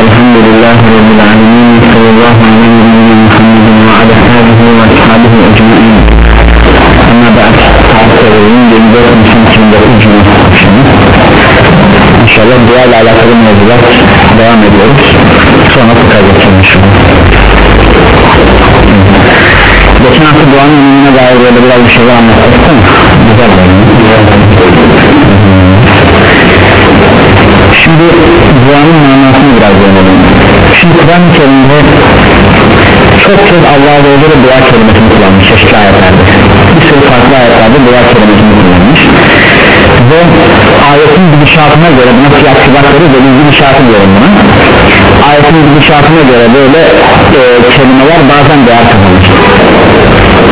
Elhamdülillah Rabbil Alemin. Sallallahu aleyhi ve sellem Muhammedin ve ala sahibi ve ashabihi ecmain. Ama ba'd Tahsilin 24 Nisan 2009 Cuma akşamı İnşallah dua ile alakalı mevzular devam ediyoruz. Sonra fıkha geçelim inşallah. Geçen hafta duanın önemine dair böyle biraz bir şeyler anlattık Güzel böyle Şimdi duanın manasını biraz görelim Şimdi Kur'an-ı Kerim'de çok çok Allah Azze ve Celle dua kelimesini kullanmış çeşitli ayetlerde. Bir sürü farklı ayetlerde dua kelimesini kullanmış. Ve ayetin gidişatına göre buna siyah sıfatları ve gidişatı diyorum buna. Ayetin gidişatına göre böyle e, kelimeler bazen değer kazanır.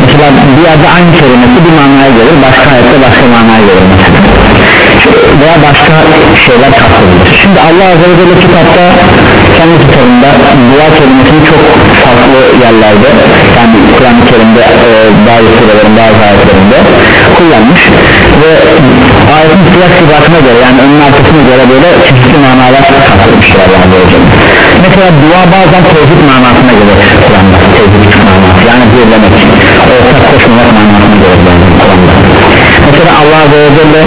Mesela bir yerde aynı kelimesi bir manaya gelir başka ayette başka manaya gelir mesela veya başka şeyler kastedilir şimdi Allah Azze ve Celle kitapta kendi kitabında dua kelimesini çok farklı yerlerde yani Kur'an-ı Kerim'de e, bazı surelerin bazı ayetlerinde kullanmış ve ayetin siyah sıfatına göre yani önün arkasına göre böyle çeşitli manalar ve Celle mesela dua bazen tevhid manasına gelir Kur'an'da tevhid manası yani birlemek ortak koşmamak manasına gelir Kur'an'da mesela Allah Azze ve Celle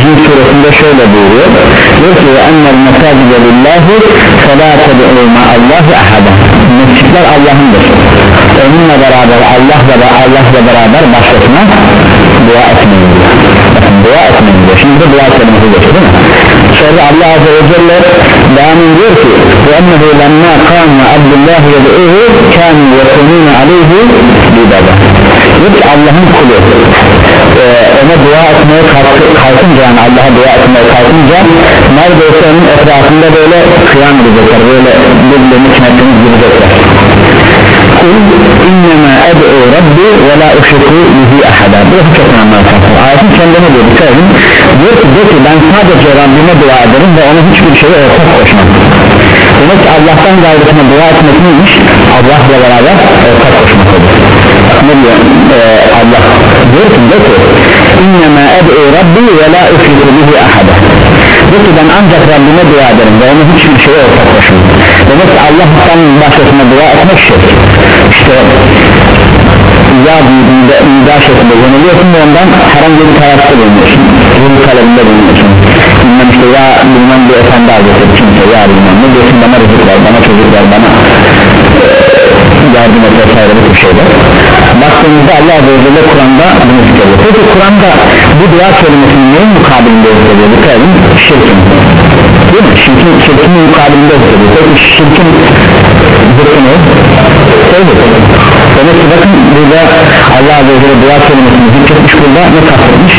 Cin suresinde şöyle buyuruyor. Diyor ki ve ennel mesacide lillahi felâ ted'u ma'allahi ahada mescitler Allah'ındır. Onunla beraber Allah'la da Allah'la beraber başkasına dua etmeyin diyor. Dua etmeyin diyor. Şimdi dua kelimesi geçiyor değil mi? Sonra Allah Azze ve Celle devam ediyor ki ve ennehu lemma kâme abdullah yed'uhu kâmi yekunûne aleyhi bidada diyor ki Allah'ın kulu e, ona dua etmeye kalkınca yani Allah'a dua etmeye kalkınca neredeyse onun etrafında böyle kıyam edecekler böyle birbirlerini kinetlerini girecekler kul innema ed'u rabbi ve la uşriku bihi ahada. Bu çok önemli arkadaşlar ayetin kendine diyor? Edin diyor ki, diyor ki ben sadece Rabbime dua ederim ve ona hiçbir şeye ortak koşmam. Demek ki Allah'tan gayrısına dua etmek neymiş? Allah'la beraber ortak koşmak olur diyor? Ee, Allah diyor ki diyor ki innema rabbi ve la uşriku bihi ahada. Diyor ki ben ancak Rabbime dua ederim ve ona hiçbir şeye ortak koşmam demek ki Allah'tan başkasına dua etmek şey. İşte ya büyüdüğünde imza şeklinde yanılıyorsun ve ondan herhangi bir tarafta bulunuyorsun. Ruh talebinde bulunuyorsun. Bilmem işte ya bilmem bir efendi adresi kimse ya bilmem ne diyorsun? Bana rızık ver bana çocuk ver bana yardım et vesaire bu şeyler. Baktığımızda Allah Azze ve Celle Kur'an'da bunu zikrediyor. Peki Kur'an'da bu dua kelimesinin neyin mukabilinde zikrediyor? Dikkat edin şirkin. Değil mi? Şirkin, şirkin mukabilinde zikrediyor. Peki şirkin zıttı ne? Tevhid demek ki bakın burada Allah Azze ve Celle dua kelimesini zikretmiş burada ne kastetmiş?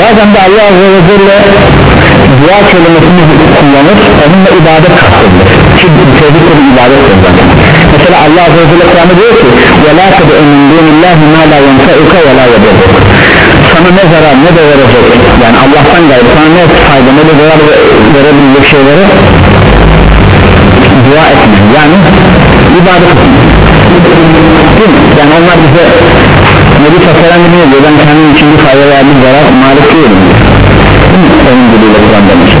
bazen de Allah Azze ve Celle dua kelimesini kullanır onunla ibadet kastedilir ki tevhid bir ibadet kullanır mesela Allah Azze ve Celle Kur'an'da diyor ki وَلَا تَدْعُ مِنْ دُونِ اللّٰهِ مَا لَا يَنْفَعُكَ وَلَا يَضُرُّكَ sana ne zarar ne de verecek yani Allah'tan gayrı sana ne fayda ne de zarar verebilecek şeyleri dua etme yani ibadet etme değil mi? yani onlar bize Nebi Tasarım ne diyor ben kendim için bir fayda veya bir zarar malik değilim onun diliyle Kur'an demiş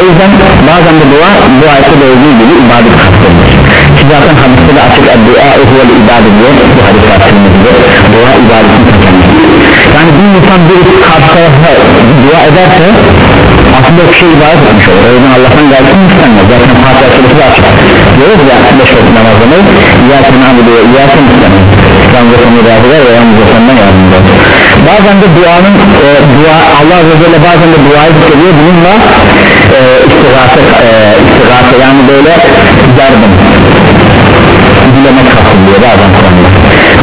o yüzden bazen de dua bu ayette de olduğu gibi ibadet kastedilir ki zaten hadiste de açık dua huvel ibadet diyor bu hadis kastedilmekte dua ibadetin yani bir insan bir karşı tarafa dua ederse aslında bir şey ibadet etmiş olur. O yüzden Allah'tan gayrısını istenmez zaten Fatiha suresi de açık. Diyoruz ya beş vakit namazını İyyâken abudu ve İyyâken istenmez yalnızca sonu razı ver ve yalnızca sonuna yardımcı bazen de duanın e, dua Allah Azze Celle bazen de duayı zikrediyor bununla e, istigase, e, istigase yani böyle yardım dilemek kastediyor bazen Kur'an'da.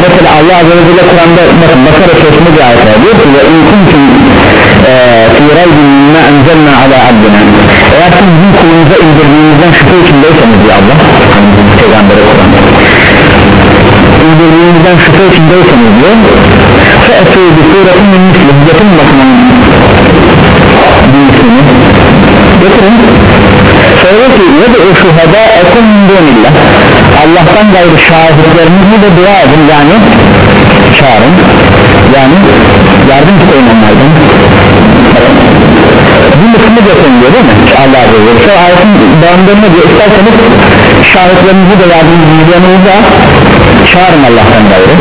Mesela Allah Azze ve Celle Kur'an'da Bakara suresinde bir ayet var. Diyor ki ve in kuntum fi raybin mimma enzelna ala abdina. Eğer siz bizim kulumuza indirdiğimizden şüphe içindeyseniz diyor Allah peygambere Kur'an'da. İndirdiğimizden şüphe içindeyseniz diyor fe'etû bi suretin min mislih getirin bakın birisini getirin. Söyle ki yed'u şuhada? Ekun dunillah Allah'tan gayrı şahitlerinizi de dua edin yani çağırın. Yani yardım isteyin onlardan. Bir mısını getirin diyor değil mi? Allah Azze ve Celle ayetin devamlarında diyor? İsterseniz şahitlerinizi de yardımcılarınızı da çağırın Allah'tan gayrı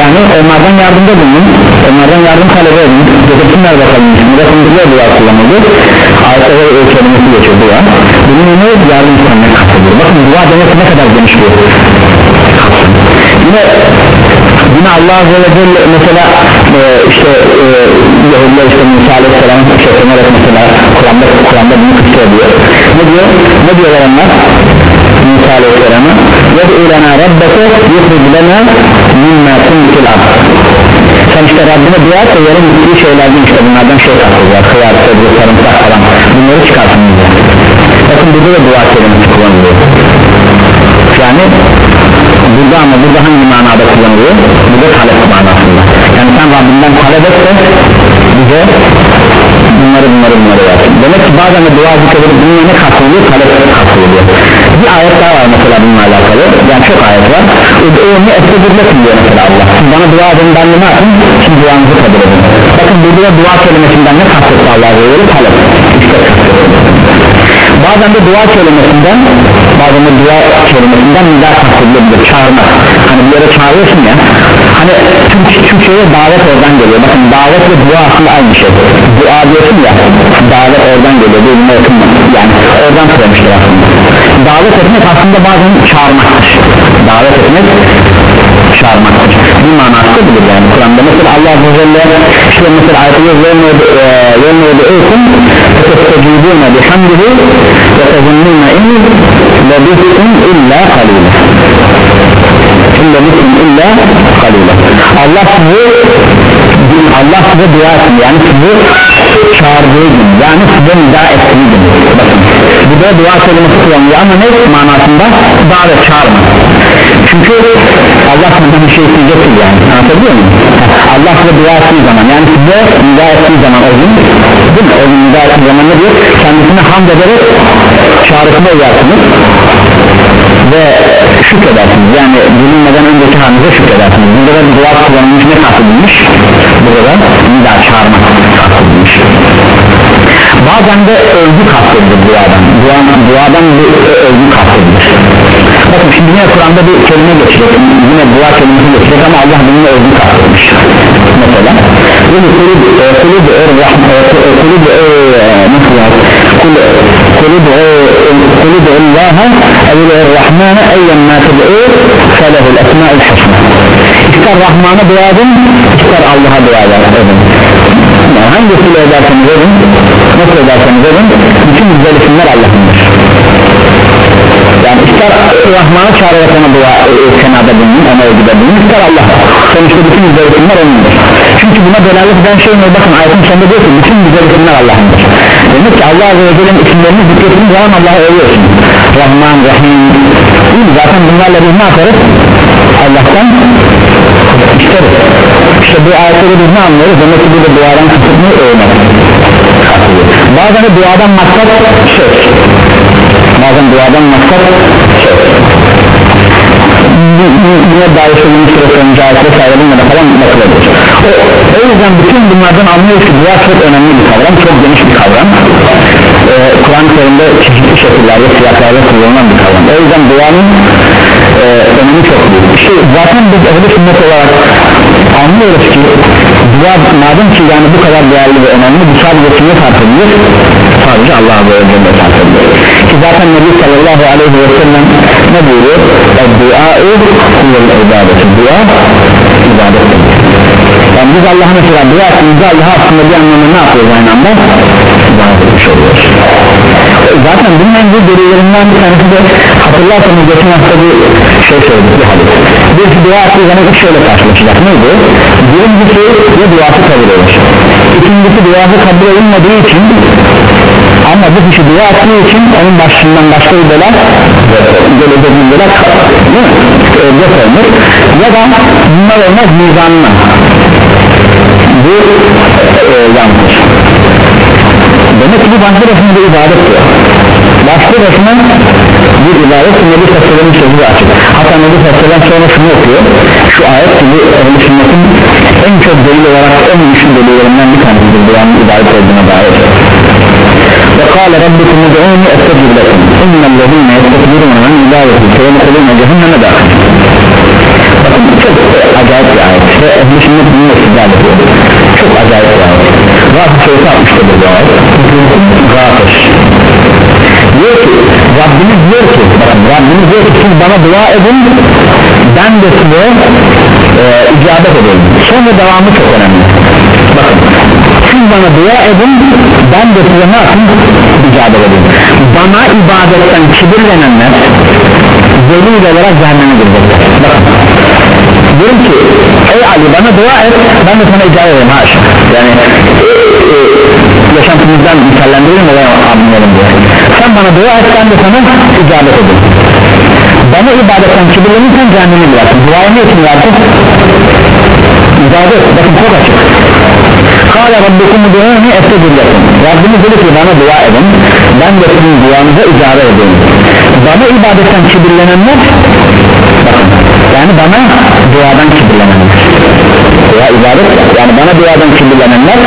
yani onlardan yardımda bulunun onlardan yardım talep edin. Getirsinler bakalım. Bakın biliyor dua kullanıldı o kelimesi geçiyor dua bunun önüne yardım istemek kastediyor. Bakın dua demek ne kadar geniş bir yine yine Allah Azze ve Celle mesela e, işte e, Yahudiler işte Musa Aleyhisselam'ın şeklenerek mesela Kur'an'da Kur'an'da bunu kısa diyor. Ne diyor? Ne diyorlar onlar Musa Aleyhisselam'a yed'u lana rabbeke yuhrij lana mimma tuntil ard. Sen işte Rabbine dua et de yarın bittiği şeylerden işte bunlardan şey katılıyor kıyar, sebze, sarımsak falan bunları çıkarsın diye bakın burada da dua kelimesi kullanılıyor. Yani burada ama burada hangi manada kullanılıyor? Burada talep manasında. Yani sen Rabbinden talep et de bize bunları bunları bunları versin. Demek ki bazen de dua zikredilip bununla ne kastediyor talep kastediyor bir ayet daha var mesela bununla alakalı. Yani çok ayet var. Onu estedurletin diyor mesela Allah. Siz bana dua edin ben ne yapayım? Şimdi duanızı kabul edin. Bakın burada dua kelimesinden ne kastetti Allah Azze ve Celle talep. İşte bazen de dua kelimesinden bazen de dua kelimesinden nida kastedilebilir çağırmak. Hani bir yere çağırıyorsun ya hani Türk, Türkçe'ye davet oradan geliyor. Bakın davet ve dua aslında aynı şey. Dua diyorsun ya davet oradan geliyor. Birbirine yakın yani oradan söylemiştir aslında. Davet etmek aslında bazen çağırmaktır. Davet etmek çağırmaktır bir manası budur yani Kur'an'da mesela Allah Azze ve Celle işte mesela ayetinde yevme yed'ukum fetestecibune bihamdihi ve tezunnune in lebistum illa kalile in lebistum illa kalile Allah sizi Allah size dua etsin yani sizi çağırdığı gün yani size nida ettiği gün. Bakın bu da dua kelimesi kullanılıyor ama ne manasında? Davet çağırma. Çünkü Allah senden bir şey isteyecektir yani. Anlatabiliyor muyum? Allah size dua ettiği zaman yani size nida ettiği zaman o gün değil mi? O gün nida ettiği zaman ne diyor? Kendisine hamd ederek çağrısına uyarsınız ve şükredersiniz. Yani bilinmeden önceki halinize şükredersiniz. Burada da dua kullanılmış ne kastedilmiş burada da nida çağırmak kastedilmiş bazen de övgü kastedilir duadan. Dua, duadan bir övgü kastedilir bakın şimdi yine Kur'an'da bir kelime geçecek yine dua kelimesi geçecek ama Allah bununla övgü kastedilmiş mesela kulüp kulüp kulüp nasıl ya kulüp kulüp Allah'a evvel Rahman'a eyyen ma ted'u felehul esma'ul hasna ister Rahman'a dua edin ister Allah'a dua edin yani hangisiyle ederseniz edin nasıl ederseniz edin bütün güzel isimler Allah'ındır yani ister Rahman'a çağırarak ona dua e, senada bulunun ona ödüde bulunun ister Allah'a sonuçta bütün güzel isimler onundur. Çünkü buna delalet eden şey ne bakın ayetin sonunda diyor ki bütün güzel isimler Allah'ındır. Demek ki Allah Azze ve Celle'nin isimlerini zikrettiğin zaman Allah'a övüyorsun Rahman, Rahim. Değil zaten bunlarla biz ne yaparız? Allah'tan isteriz. İşte bu ayetleri biz ne anlıyoruz? Demek ki burada duadan kasıt ne övmek. Bazen de duadan maksat söz bazen duadan maksat buna dair sözünün sırası önce ayet vesairelerine de falan bakılabilir. O, o yüzden bütün bunlardan anlıyoruz ki dua çok önemli bir kavram çok geniş bir kavram. Ee, Kur'an-ı Kerim'de çeşitli şekillerde siyaslarda kullanılan bir kavram. O yüzden duanın e, önemi çok büyük. İşte zaten biz ehli sünnet olarak anlıyoruz ki dua madem ki yani bu kadar değerli ve önemli bu sadece kime sarf sadece Allah'a böyle sarf edilir ki zaten Nebi sallallahu aleyhi ve sellem ne buyuruyor? Kuvvel ibadeti. Dua ibadettir yani biz Allah'a mesela dua ettiğimizde Allah'a aslında bir anlamda ne yapıyoruz aynı anda? İbadet etmiş oluyoruz. Zaten bunun en büyük delillerinden bir tanesi de hatırlarsanız geçen hafta bir şey söyledik bir hadis. Bir dua ettiği zaman üç şeyle karşılaşacak. Neydi? birincisi ya duası kabul olur ikincisi duası kabul edilmediği için ama bu kişi dua ettiği için onun başından başka bir bela gelecek bir bela def olmuş. Ya da bunlar olmaz mizanına. Bu e, yanlış. Demek ki bu başına bir ibadet diyor başlı başına bir ibadet Nebi Sassal'ın sözü açık. Hatta Nebi Sassal'ın sonra şunu okuyor. Şu ayet gibi ehl sünnetin en çok delil olarak en güçlü delillerinden bir tanesidir duanın ibadet olduğuna dair. Ve kâle rabbukum ud'ûni estecib lekum. İnnellezîne yestekbirûne an ibâdeti seyedhulûne cehenneme dâhil bakın çok acayip bir ayet. Ve ehl-i sünnet bunu istidal ediyor. Çok acayip bir ayet. Gafir suresi 60'ta bu ayet. Gafir diyor ki Rabbimiz diyor ki bakın Rabbimiz diyor ki siz bana dua edin ben de size e, icabet edeyim. Sonra devamı çok önemli. Bakın siz bana dua edin ben de size ne yapayım? İcabet edeyim. Bana ibadetten kibirlenenler zelil olarak cehenneme girecekler. Bakın diyorum ki ey Ali bana dua et ben de sana icabet edeyim haşa yani e, e, yaşantımızdan misallendirelim ve anlayalım diye sen bana dua et ben de sana icabet edeyim bana ibadetten kibirlenirsen cehenneme girersin duaya ne için yaptın? ibadet bakın çok açık. Kâle Rabbukum du'uni estecib lekum Rabbimiz dedi ki bana dua edin ben de sizin duanıza icabet edeyim. Bana ibadetten kibirlenenler bakın yani bana duadan kibirlenenler. Dua ibadet yani bana duadan kibirlenenler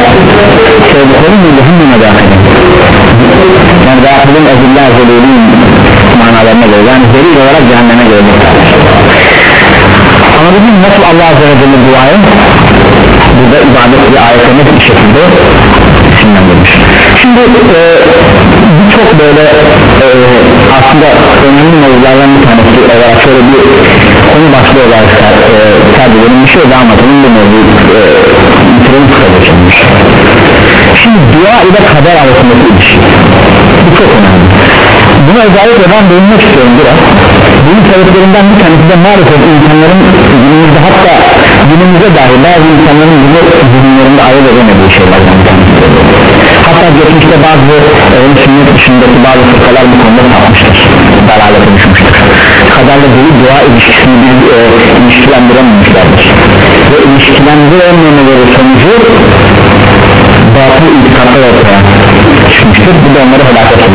sevdiklerim cehenneme dahil yani dahilin ezillah zelilin manalarına göre yani zelil olarak cehenneme gelecekler ama bizim nasıl Allah Azze ve Celle duayı burada ibadet bir ayete net bir şekilde isimlendirmiş şimdi e, çok böyle e, aslında önemli mevzulardan bir tanesi olarak şöyle bir konu başlığı olarak e, edelim bir şey daha anlatalım. Bu mevzuyu e, bitirelim kısaca şimdi. Şimdi dua ile kader arasındaki ilişki. Bu çok önemli. Buna özellikle ben değinmek istiyorum biraz. Bunun sebeplerinden bir tanesi de maalesef insanların günümüzde hatta günümüzde dahi bazı insanların bunu zihinlerinde ayırt edemediği şeylerden bir tanesi hatta geçmişte bazı öyle sünnet dışındaki bazı fırkalar bu konuda sapmıştır dalalete düşmüştür. Kadarla değil dua ilişkisini bir e, ilişkilendirememişlerdir ve ilişkilendirememeleri sonucu batıl itikatlar ortaya çıkmıştır. Bu da onları helakete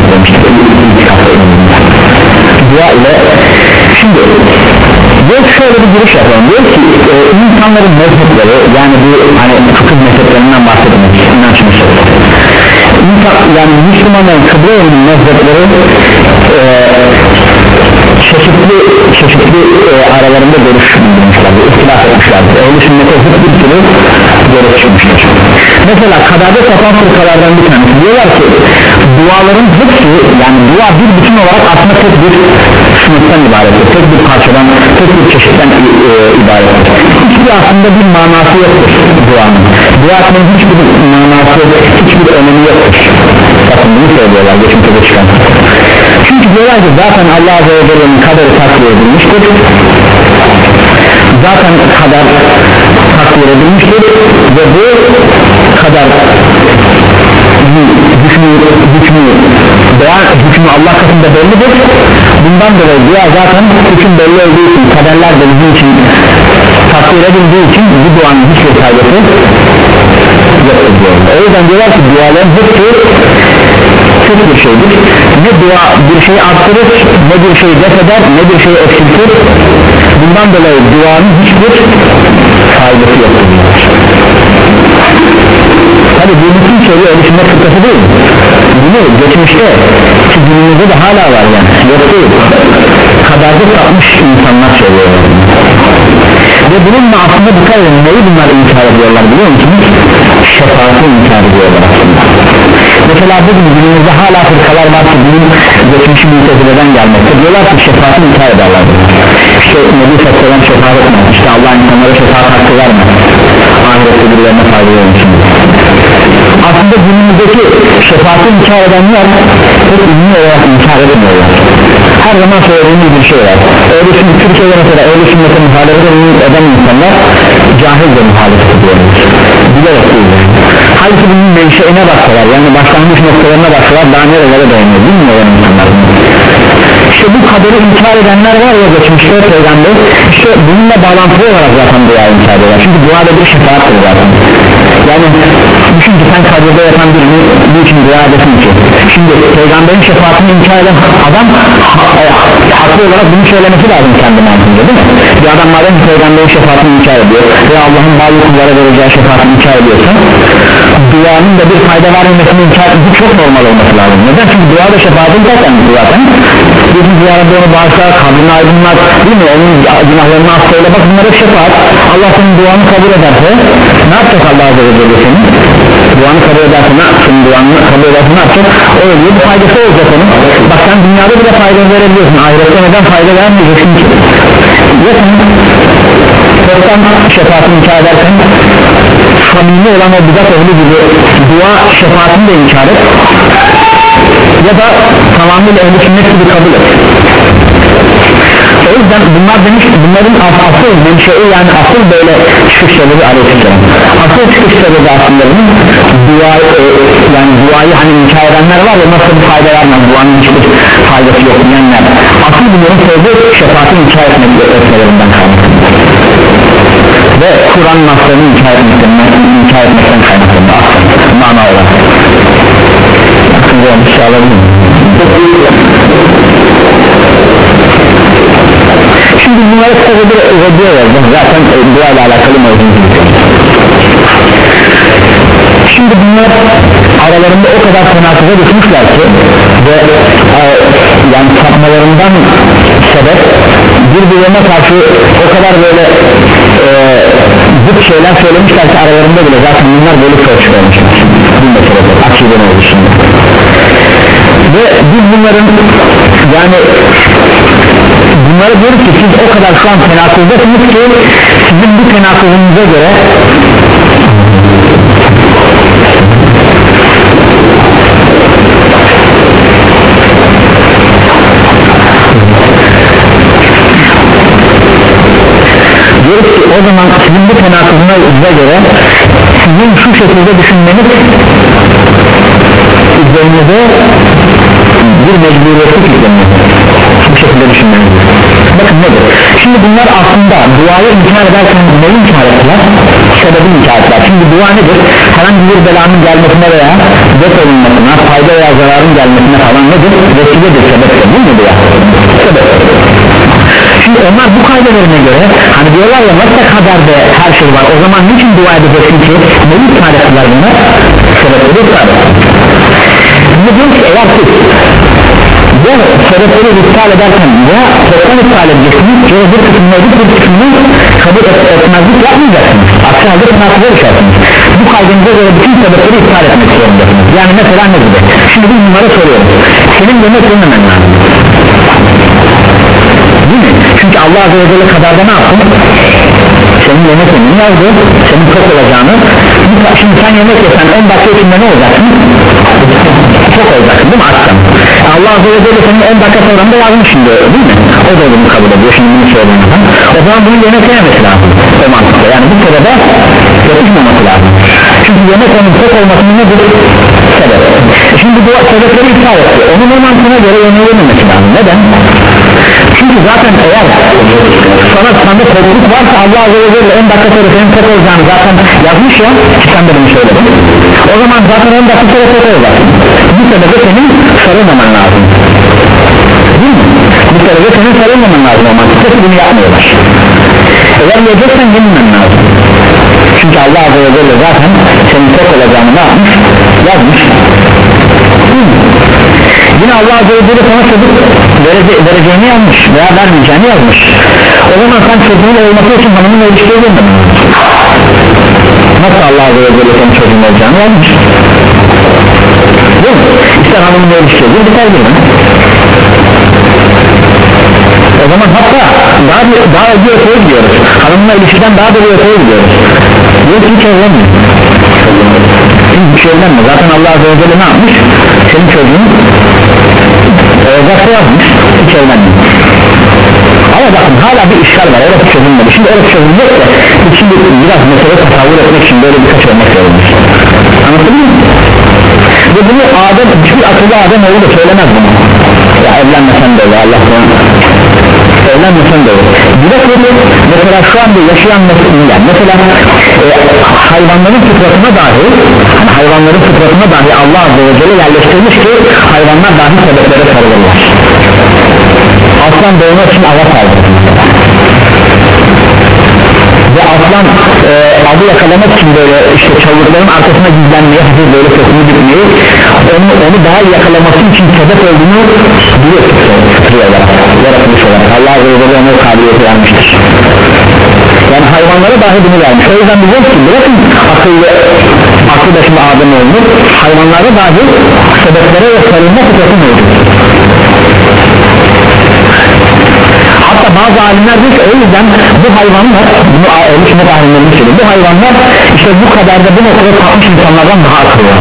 itikatlar dua ile şimdi diyor şöyle bir giriş yapalım. Diyor ki e, insanların mezhepleri yani bu hani fıkıh mezheplerinden bahsedilmek inanç mezhepleri İnsan, yani Müslümanların kıble mezhepleri e, çeşitli çeşitli e, aralarında görüş bildirmişlerdir ihtilaf etmişlerdir ehl-i sünnete bir sürü görüş çıkmıştır mesela kaderde sapan fırkalardan bir tanesi. Diyorlar ki duaların hepsi yani dua bir bütün olarak aslında tek bir sınıftan ibarettir tek bir parçadan tek bir çeşitten e, ibarettir hiçbir aslında bir manası yoktur duanın. Dua etmenin hiçbir manası hiçbir önemi yoktur. Bakın bunu söylüyorlar geçmişte çıkan çünkü diyorlar ki zaten Allah Azze ve Celle'nin kaderi takdir edilmiştir. Zaten kader takdir edilmiştir ve bu kader hükmü, hükmü dua hükmü Allah katında bellidir. Bundan dolayı dua zaten hüküm belli olduğu için kaderler de bizim için takdir edildiği için bu duanın hiçbir faydası yoktur diyorlar. O yüzden diyorlar ki duaların hepsi tek bir şeydir. Ne dua bir şeyi arttırır ne bir şeyi def eder ne bir şeyi eksiltir. Bundan dolayı duanın hiçbir faydası yoktur. Tabi bu bütün öyle sünnet fıkrası değil. Bunu geçmişte ki günümüzde de hala var yani. Yok değil kaderde sapmış insanlar söylüyor ve bununla aslında dikkat edin. Neyi bunlar inkar ediyorlar biliyor musunuz? Şefaati inkar ediyorlar aslında. Mesela bugün günümüzde hala fırkalar var ki bunun geçmişi mültezileden gelmekte. Diyorlar ki şefaati inkar ederler. İşte Nebi Sallam şefaat etmez. İşte Allah insanlara şefaat hakkı vermez. Ahirette birilerine fayda olmuşsun aslında günümüzdeki şefaati inkar edenler pek ünlü olarak inkar etmiyorlar her zaman söylediğimiz bir şey var. Öyle şimdi Türkiye'de mesela öyle sünnete muhalefet eden insanlar cahil de muhalefet ediyorlar bilerek değil halbuki bunun menşeine baksalar yani başlangıç noktalarına baksalar daha nerelere dayanıyor bilmiyorlar insanlar işte bu kaderi inkar edenler var ya geçmişte peygamber işte bununla bağlantılı olarak zaten dua inkar ediyorlar. Çünkü duada bir şefaattır zaten yani düşün ki sen kabirde yatan birini bir için dua edesin ki. Şimdi peygamberin şefaatini inkar eden adam ha, e, haklı olarak bunu söylemesi lazım kendi mantığında değil mi? Bir adam madem peygamberin şefaatini inkar ediyor ve Allah'ın bazı kullara vereceği şefaatini inkar ediyorsa duanın da bir fayda vermemesini inkar etmesi çok normal olması lazım. Neden? Çünkü dua da şefaatin zaten zaten bizim ziyarette onu bağışlar kabrini aydınlat değil mi? Onun günahlarını affeyle bak bunlar hep şefaat. Allah senin duanı kabul ederse ne yapacak Allah Azze ve Celle senin? Duanı kabul ederse ne senin duanı kabul ederse ne yapacak? O ölüyor bir faydası olacak onun. Bak sen dünyada bile fayda verebiliyorsun. Ahirette neden fayda vermeyeceksin ki? Ya sen şefaatini inkar edersen samimi olan o bidat ehli gibi dua şefaatini de inkar et. Ya da tamamıyla ehli sünnet gibi kabul et. O yüzden bunlar demiş bunların as- asıl menşei yani asıl böyle çıkış sebebi aleyhisselam asıl çıkış sebebi aslında bunun dua, e, yani duayı hani inkar edenler var ya nasıl bir fayda vermez duanın hiçbir faydası yok diyenler. Asıl bunların sebebi şefaati inkar etmek etmelerinden kaynaklanıyor ve Kur'an naslarını inkar etmekten, inkar etmekten kaynaklanıyor. Aslında mana olarak. Aklınıza alabilir Şimdi bunları kısaca bir ödüyor yazdım zaten e, dua ile alakalı mevzumuz Şimdi bunlar aralarında o kadar tenakuza düşmüşler ki ve e, yani sapmalarından sebep birbirlerine karşı o kadar böyle e, şeyler söylemişler ki aralarında bile zaten bunlar böyle çok çıkarmışlar bu meselede akiden için. Ve biz bunların yani bunlara diyoruz ki siz o kadar şu an tenakuzdasınız ki sizin bu tenakuzunuza göre diyoruz ki o zaman sizin bu tenakuzunuza göre sizin şu şekilde düşünmeniz üzerinize bir mecburiyetlik yüklenir bu şekilde düşünmeniz bakın nedir? Şimdi bunlar aslında duayı inkar ederken neyi inkar ettiler? Sebebi inkar ettiler. Şimdi dua nedir? Herhangi bir belanın gelmesine veya def olunmasına fayda veya zararın gelmesine falan nedir? Vesiledir sebeptir değil mi dua sebep Şimdi onlar bu kaydelerine göre hani diyorlar ya nasıl kaderde her şey var? O zaman niçin dua edeceksin ki? Neyi iptal ettiler bunlar sebepleri ettiler. Şimdi diyor ki eğer siz bu sebepleri iptal ederken ya toptan iptal edeceksiniz ya bir kısmını edip bir kısmını kabul et, etmezlik yapmayacaksınız. Aksi halde tenakıza düşersiniz bu kaydınıza göre bütün sebepleri iptal etmek zorundasınız. Yani mesela ne gibi? Şimdi biz bunlara soruyoruz senin yemek yememen lazım? Çünkü Allah Azze ve Celle kadarda ne yaptın? Senin yemek yemeni yazdı Senin tok olacağını Şimdi sen yemek yesen 10 dakika içinde ne olacaksın? Çok olacaksın değil mi? Açsan Allah Azze ve Celle senin 10 dakika sonra da yazmış şimdi değil mi? O da bunu kabul ediyor şimdi bunu söylediğinde O zaman bunu yemek yememesi lazım O mantıkta yani bu sırada yapışmaması lazım Çünkü yemek onun tok olmasının nedir? Sebep Şimdi bu sebepleri iptal etti Onun mantığına göre yemeği yememesi lazım Neden? Çünkü zaten eğer sana sende tokluk varsa Allah Azze ve Celle 10 dakika sonra senin tok olacağını zaten yazmış ya sen de bunu söyledin o zaman zaten 10 dakika sonra tok olacaksın bu sebeple senin sarılmaman lazım değil mi? bu sebeple senin sarılmaman lazım o mantıkta ki bunu yapmıyorlar eğer yiyeceksen yememen lazım çünkü Allah Azze ve Celle zaten senin tok olacağını ne yapmış? yazmış değil mi? Yine Allah Azze ve Celle sana çocuk verece, vereceğini yazmış veya vermeyeceğini yazmış. O zaman sen çocuğun olması için hanımın ilişkiye girmedin Nasıl Allah Azze ve Celle senin çocuğun olacağını yazmış? Değil mi? İster hanımın ilişkiye gir biter girme o zaman hatta daha bir, daha bir öteye gidiyoruz. Hanımla ilişkiden daha da bir öteye gidiyoruz. Diyor ki hiç evlenmiyor hiç evlenme zaten Allah Azze ve Celle ne yapmış? Senin çocuğun olacaksa yazmış hiç evlenmiyor ama bakın hala bir işgal var orası çözülmedi. Şimdi orası çözülecek de şimdi biraz mesele tasavvur etmek için böyle birkaç örnek verilmiş. Anladın mı? ve bunu Adem hiçbir akıllı Adem oğlu da söylemez bunu. Ya evlenmesen de Allah söylenen mesele doğru bilakis mesela şu anda yaşayan nesiller mesela e, hayvanların fıtratına dahi hani hayvanların fıtratına dahi Allah Azze ve Celle yerleştirmiş ki hayvanlar dahi sebeplere sarılırlar. Aslan doğmak için ava saldırır aslan e, avı yakalamak için böyle işte çavurların arkasına gizlenmeyi hafif böyle sesini gitmeyi onu, onu daha iyi yakalaması için sebep olduğunu biliyor fıtri olarak yaratılmış olarak. Allah Azze ve Celle ona kabiliyeti vermiştir. Yani hayvanlara dahi bunu vermiş. O yüzden biliyoruz ki bırakın akıllı aklı başında Adem olmuş hayvanlara dahi sebeplere ve sarılma fıtratı mevcut bazı alimler diyor ki o yüzden bu hayvanlar bunu ölü sünnet söylüyor bu hayvanlar işte bu kadar da bu noktada kalmış insanlardan daha akıllı.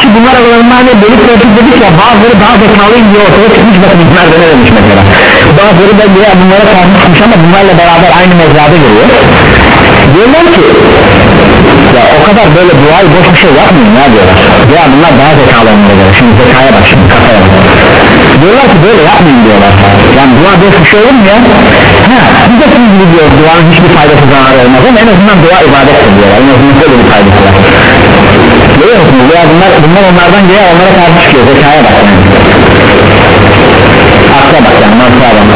Ki bunlar aralarında hani bölük bölük dedik ya bazıları daha zekalıyım diye ortaya çıkmış. Bakın bunlar da ne demiş mesela? Bazıları da diye bunlara karşı çıkmış ama bunlarla beraber aynı mezrada geliyor diyorlar ki ya o kadar böyle duayı boş bir şey yapmayın ya diyorlar. Ya bunlar daha zekalı onlara göre şimdi zekaya bak şimdi kafaya bak. Diyorlar ki böyle yapmayın diyorlar. Yani dua boş bir şey olur mu ya? Ha biz de şimdi biliyoruz duanın hiçbir faydası zararı olmaz ama en azından dua ibadettir diyorlar. En azından böyle bir faydası var. Görüyor musunuz? Ya bunlar, bunlar onlardan geliyor onlara karşı çıkıyor. Zekaya bak yani. Akla bak yani mantığa bak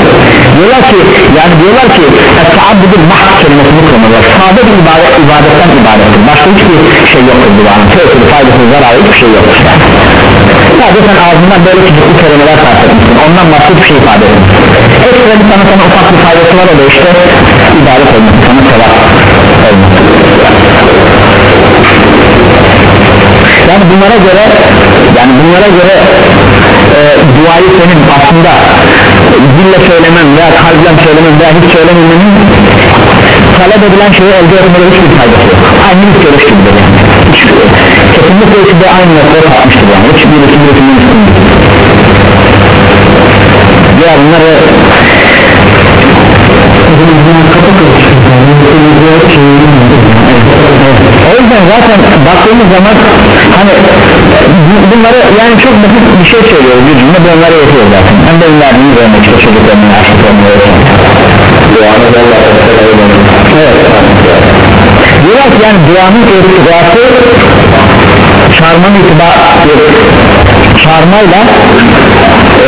diyorlar ki yani diyorlar ki taabbudul mahd kelimesini kullanıyorlar sade bir ibadet, ibadetten ibarettir. Başka hiçbir şey yoktur duanın tesiri faydası zararı hiçbir şey yoktur. Sadece sen ağzından böyle küçük kelimeler sarf etmişsin. Ondan başka bir şey ifade etmişsin ekstra bir sana sana ufak bir faydası var o da işte ibadet olması sana sevap olması yani bunlara göre yani bunlara göre e, duayı senin aslında dille söylemen veya kalple söylemen veya hiç söylememenin talep edilen şeyi elde etmede hiçbir faydası yok aynı bir görüş yani hiç, kesinlikle ikisi de aynı noktaya atmıştır yani hiç birisi birisinin üstünde diğer bunları o yüzden zaten baktığımız zaman hani bunları yani çok basit bir şey söylüyoruz bir cümle bu onlara yetiyor zaten. Hem de verdiğimiz örnek işte çocuklarını yaşlıklarını evet. Diyorlar ki yani duanın irtibatı çağırmanın irtibatı çağırmayla e,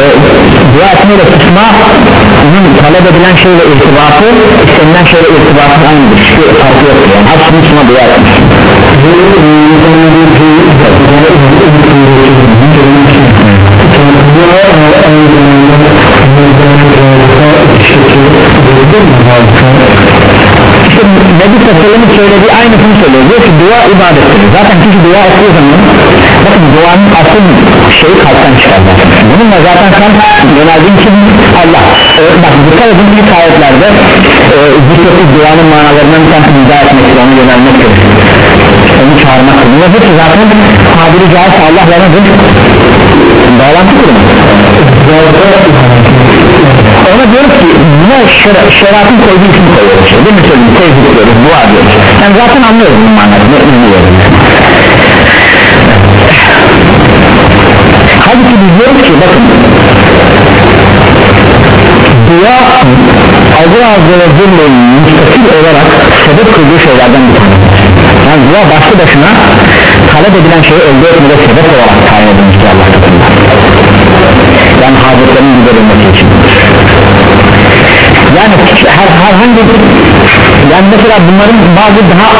dua etmeyle tutmanın talep edilen şeyle irtibatı istenilen şeyle irtibatı aynıdır. Hiçbir farkı yok yani hepsini tutma dua etmiş işte Nebi Tasarım'ın söylediği aynısını söylüyor. Diyor ki dua ibadettir zaten kişi dua ettiği zaman bakın duanın asıl şeyi kalpten çıkar bununla zaten sen yöneldiğin kim Allah. Ee, bak dikkat edin ilk ayetlerde e, zikrettiği duanın manalarından bir tanesi nida etmektir onu yönelmektir. Onu çağırmaktır. Bunlar hepsi zaten tabiri caizse Allah'la nedir bağlantı kurmak ona diyoruz ki buna şer şeriatın koyduğu ismi koyuyoruz işte değil mi söyleyeyim tevzik diyoruz dua diyoruz. Yani zaten anlıyoruz bunun manasını anlıyoruz halbuki biz diyoruz ki bakın dua Allah Azze ve Celle'nin müstakil olarak sebep kıldığı şeylerden bir tanesi. Yani dua başlı başına talep edilen şeyi elde etmede sebep olarak tayin edilmiştir Allah katında. Yani hacetlerin giderilmesi için. Yani her, herhangi bir yani mesela bunların bazı daha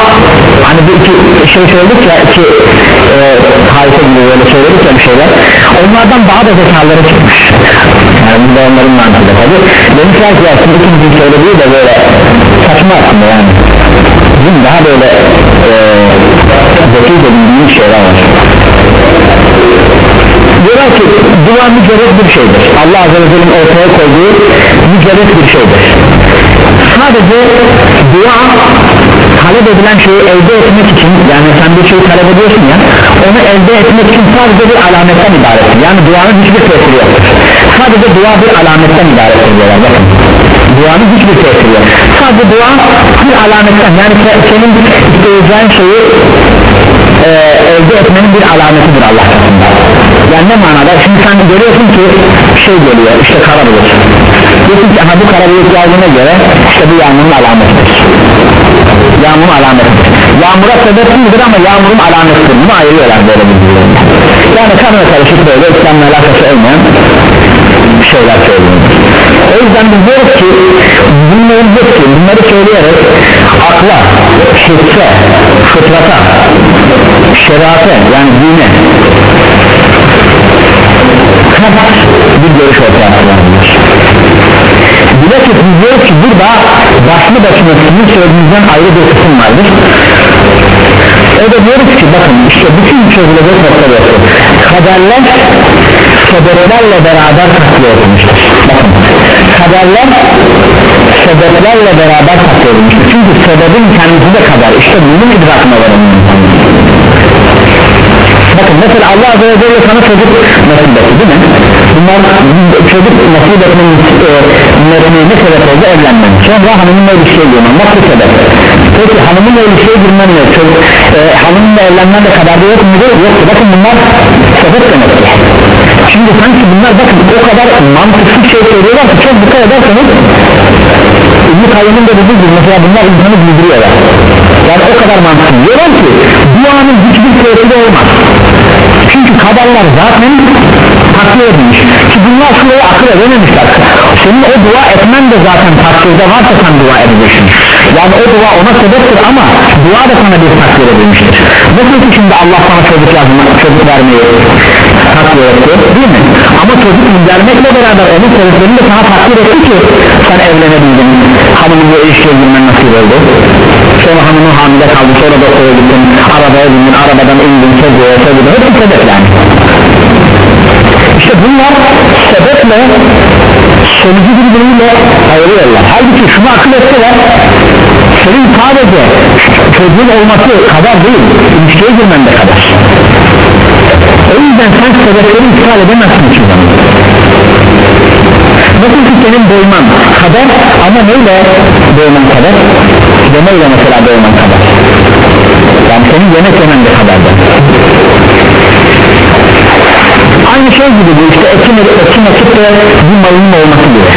hani bir iki şey söyledik ya iki e, harika gibi böyle söyledik ya bir şeyler. Onlardan daha da zekaları çıkmış. Yani bu da onların mantığı tabi demişler ki ya şimdi ikinci söylediği de böyle saçma aslında yani bizim daha böyle e, dediğimiz şeyler var. Diyorlar ki dua mücerret bir şeydir. Allah Azze ve Celle'nin ortaya koyduğu mücerret bir şeydir. Sadece dua talep edilen şeyi elde etmek için yani sen bir şeyi talep ediyorsun ya onu elde etmek için sadece bir alametten ibarettir. Yani duanın hiçbir tesiri yoktur. Sadece dua bir alametten ibarettir diyorlar bakın duanın hiçbir tesiri yok sadece dua bir alametten yani senin isteyeceğin şeyi e, elde etmenin bir alametidir Allah katında yani ne manada? Şimdi sen görüyorsun ki şey geliyor işte kara bulut diyorsun ki aha bu kara bulut göre işte bu yağmurun alametidir. Yağmurun alametidir. Yağmura sebep değildir ama yağmurun alametidir. Bunu ayırıyorlar böyle bir yani kanına karışık böyle İslam'la alakası olmayan şeyler söylüyor o yüzden biz diyoruz ki bunların hepsi bunları söyleyerek akla, hisse, fıtrata, şerate yani dine ters bir görüş ortaya atılabilir Bilakis biz diyoruz ki burada başlı başına sizin söylediğinizden ayrı bir kısım vardır. O da diyoruz ki bakın işte bütün çözülecek nokta burası kaderler sebeplerle beraber takviye edilmiştir. Bakın kaderler sebeplerle beraber takviye edilmiştir. Çünkü sebebin kendisi de kader. İşte bunun idrakına varılmış bakın mesela Allah Azze ve Celle sana çocuk nasip etti değil mi? bunlar çocuk nasip etmenin e, ne sebep oldu? Evlenmen. Sonra hanımın öyle bir şey girmen bu sebep? Peki hanımın öyle bir şey girmen ne çocuk e, hanımınla evlenmen de kaderde yok muydu yoktu bakın bunlar sebep demektir şimdi sanki bunlar bakın o kadar mantıksız şey söylüyorlar ki çok dikkat ederseniz İbn-i Kayyum'un da dediği gibi mesela bunlar insanı bildiriyorlar yani o kadar mantıksız diyorlar ki duanın hiçbir tesiri olmaz. Çünkü kaderler zaten takdir edilmiş. Ki bunlar şuraya akıl edememişler. Senin o dua etmen de zaten takdirde varsa sen dua edeceksin. Yani o dua ona sebeptir ama dua da sana bir takdir edilmiştir. Nasıl ki şimdi Allah sana çocuk yazmak çocuk vermeyi takdir etti değil mi? Ama çocuk vermekle beraber onun sebeplerini de sana takdir etti ki sen evlenebildin. Hanımınla ilişkiye girmen nasip oldu. Sonra hanımın hamile kaldı sonra doktora gittin. Arabaya bindin arabadan indin çocuğa çocuğa. Hepsi sebep yani işte bunlar sebeple sonucu birbiriyle ayırıyorlar halbuki şunu akıl etseler senin sadece çocuğun olması kadar değil ilişkiye girmen de kadar o yüzden sen sebepleri iptal edemezsin hiçbir zaman. Nasıl ki senin doyman kadar ama neyle doyman kadar? Yemeyle mesela doyman kadar. Yani senin yemek yemen de kadardır aynı şey gibi bu işte ekin, ekin ekip de bir malının olması gibi.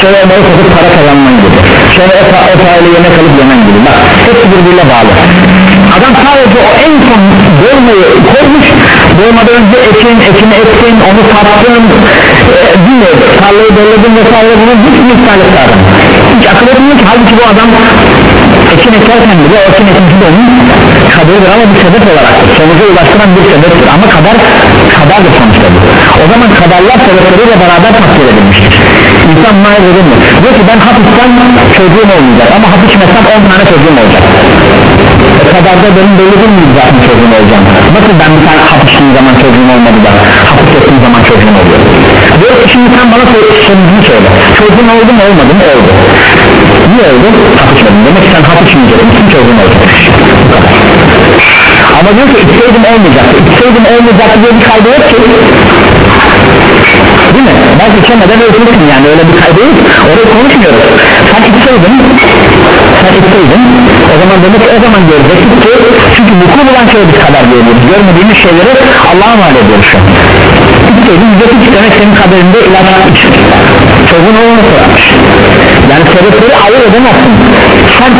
Şöyle emeği satıp para kazanman gibi. Şöyle o, o parayla yemek alıp yemen gibi. Bak hepsi birbiriyle bağlı adam sadece o en son dolmayı koymuş. Dolmadan önce ekin, ekini ektin, onu sattın e, bilmiyorum tarlayı belledin vesaire bunun hiç miktar etti adam hiç akıl etmiyor ki halbuki bu adam ekin ekerken bile o ekin ekinci de onun kaderidir ama bir sebep olarak sonuca ulaştıran bir sebeptir ama kader kader de sonuçta o zaman kaderler sebepleriyle beraber takdir edilmiştir. İnsan mahir edilmiyor. Diyor ki ben hapisten çocuğum olmayacak ama hap içmesem 10 tane çocuğum olacak. E, kaderde benim belli mi zaten çocuğum olacağım? Nasıl ben bir tane hap içtiğim zaman çocuğum olmadı da hapis ettiğim zaman çocuğum oluyor? Diyor ki şimdi sen bana sonucunu söyle. Çocuğun oldu mu olmadı mı? Oldu niye oldu. Hap içmedin demek ki sen hap içmeyeceksin çocuğun olacak ama diyor ki içseydim olmayacaktı. İçseydim olmayacaktı diye bir kaydı yok ki. Değil mi? belki içemeden ölçülürsün yani. Öyle bir kaydı yok. Orayı konuşmuyoruz. Sen içseydin sen içseydin o zaman demek ki o zaman görecektik ki çünkü vuku bulan şey biz kadar görüyoruz. Görmediğimiz şeyleri Allah'a mal ediyoruz şu an içseydin diyecektik ki demek senin kaderinde ilaç iç çocuğun olması varmış yani sebepleri ayırt edemezsin. Sen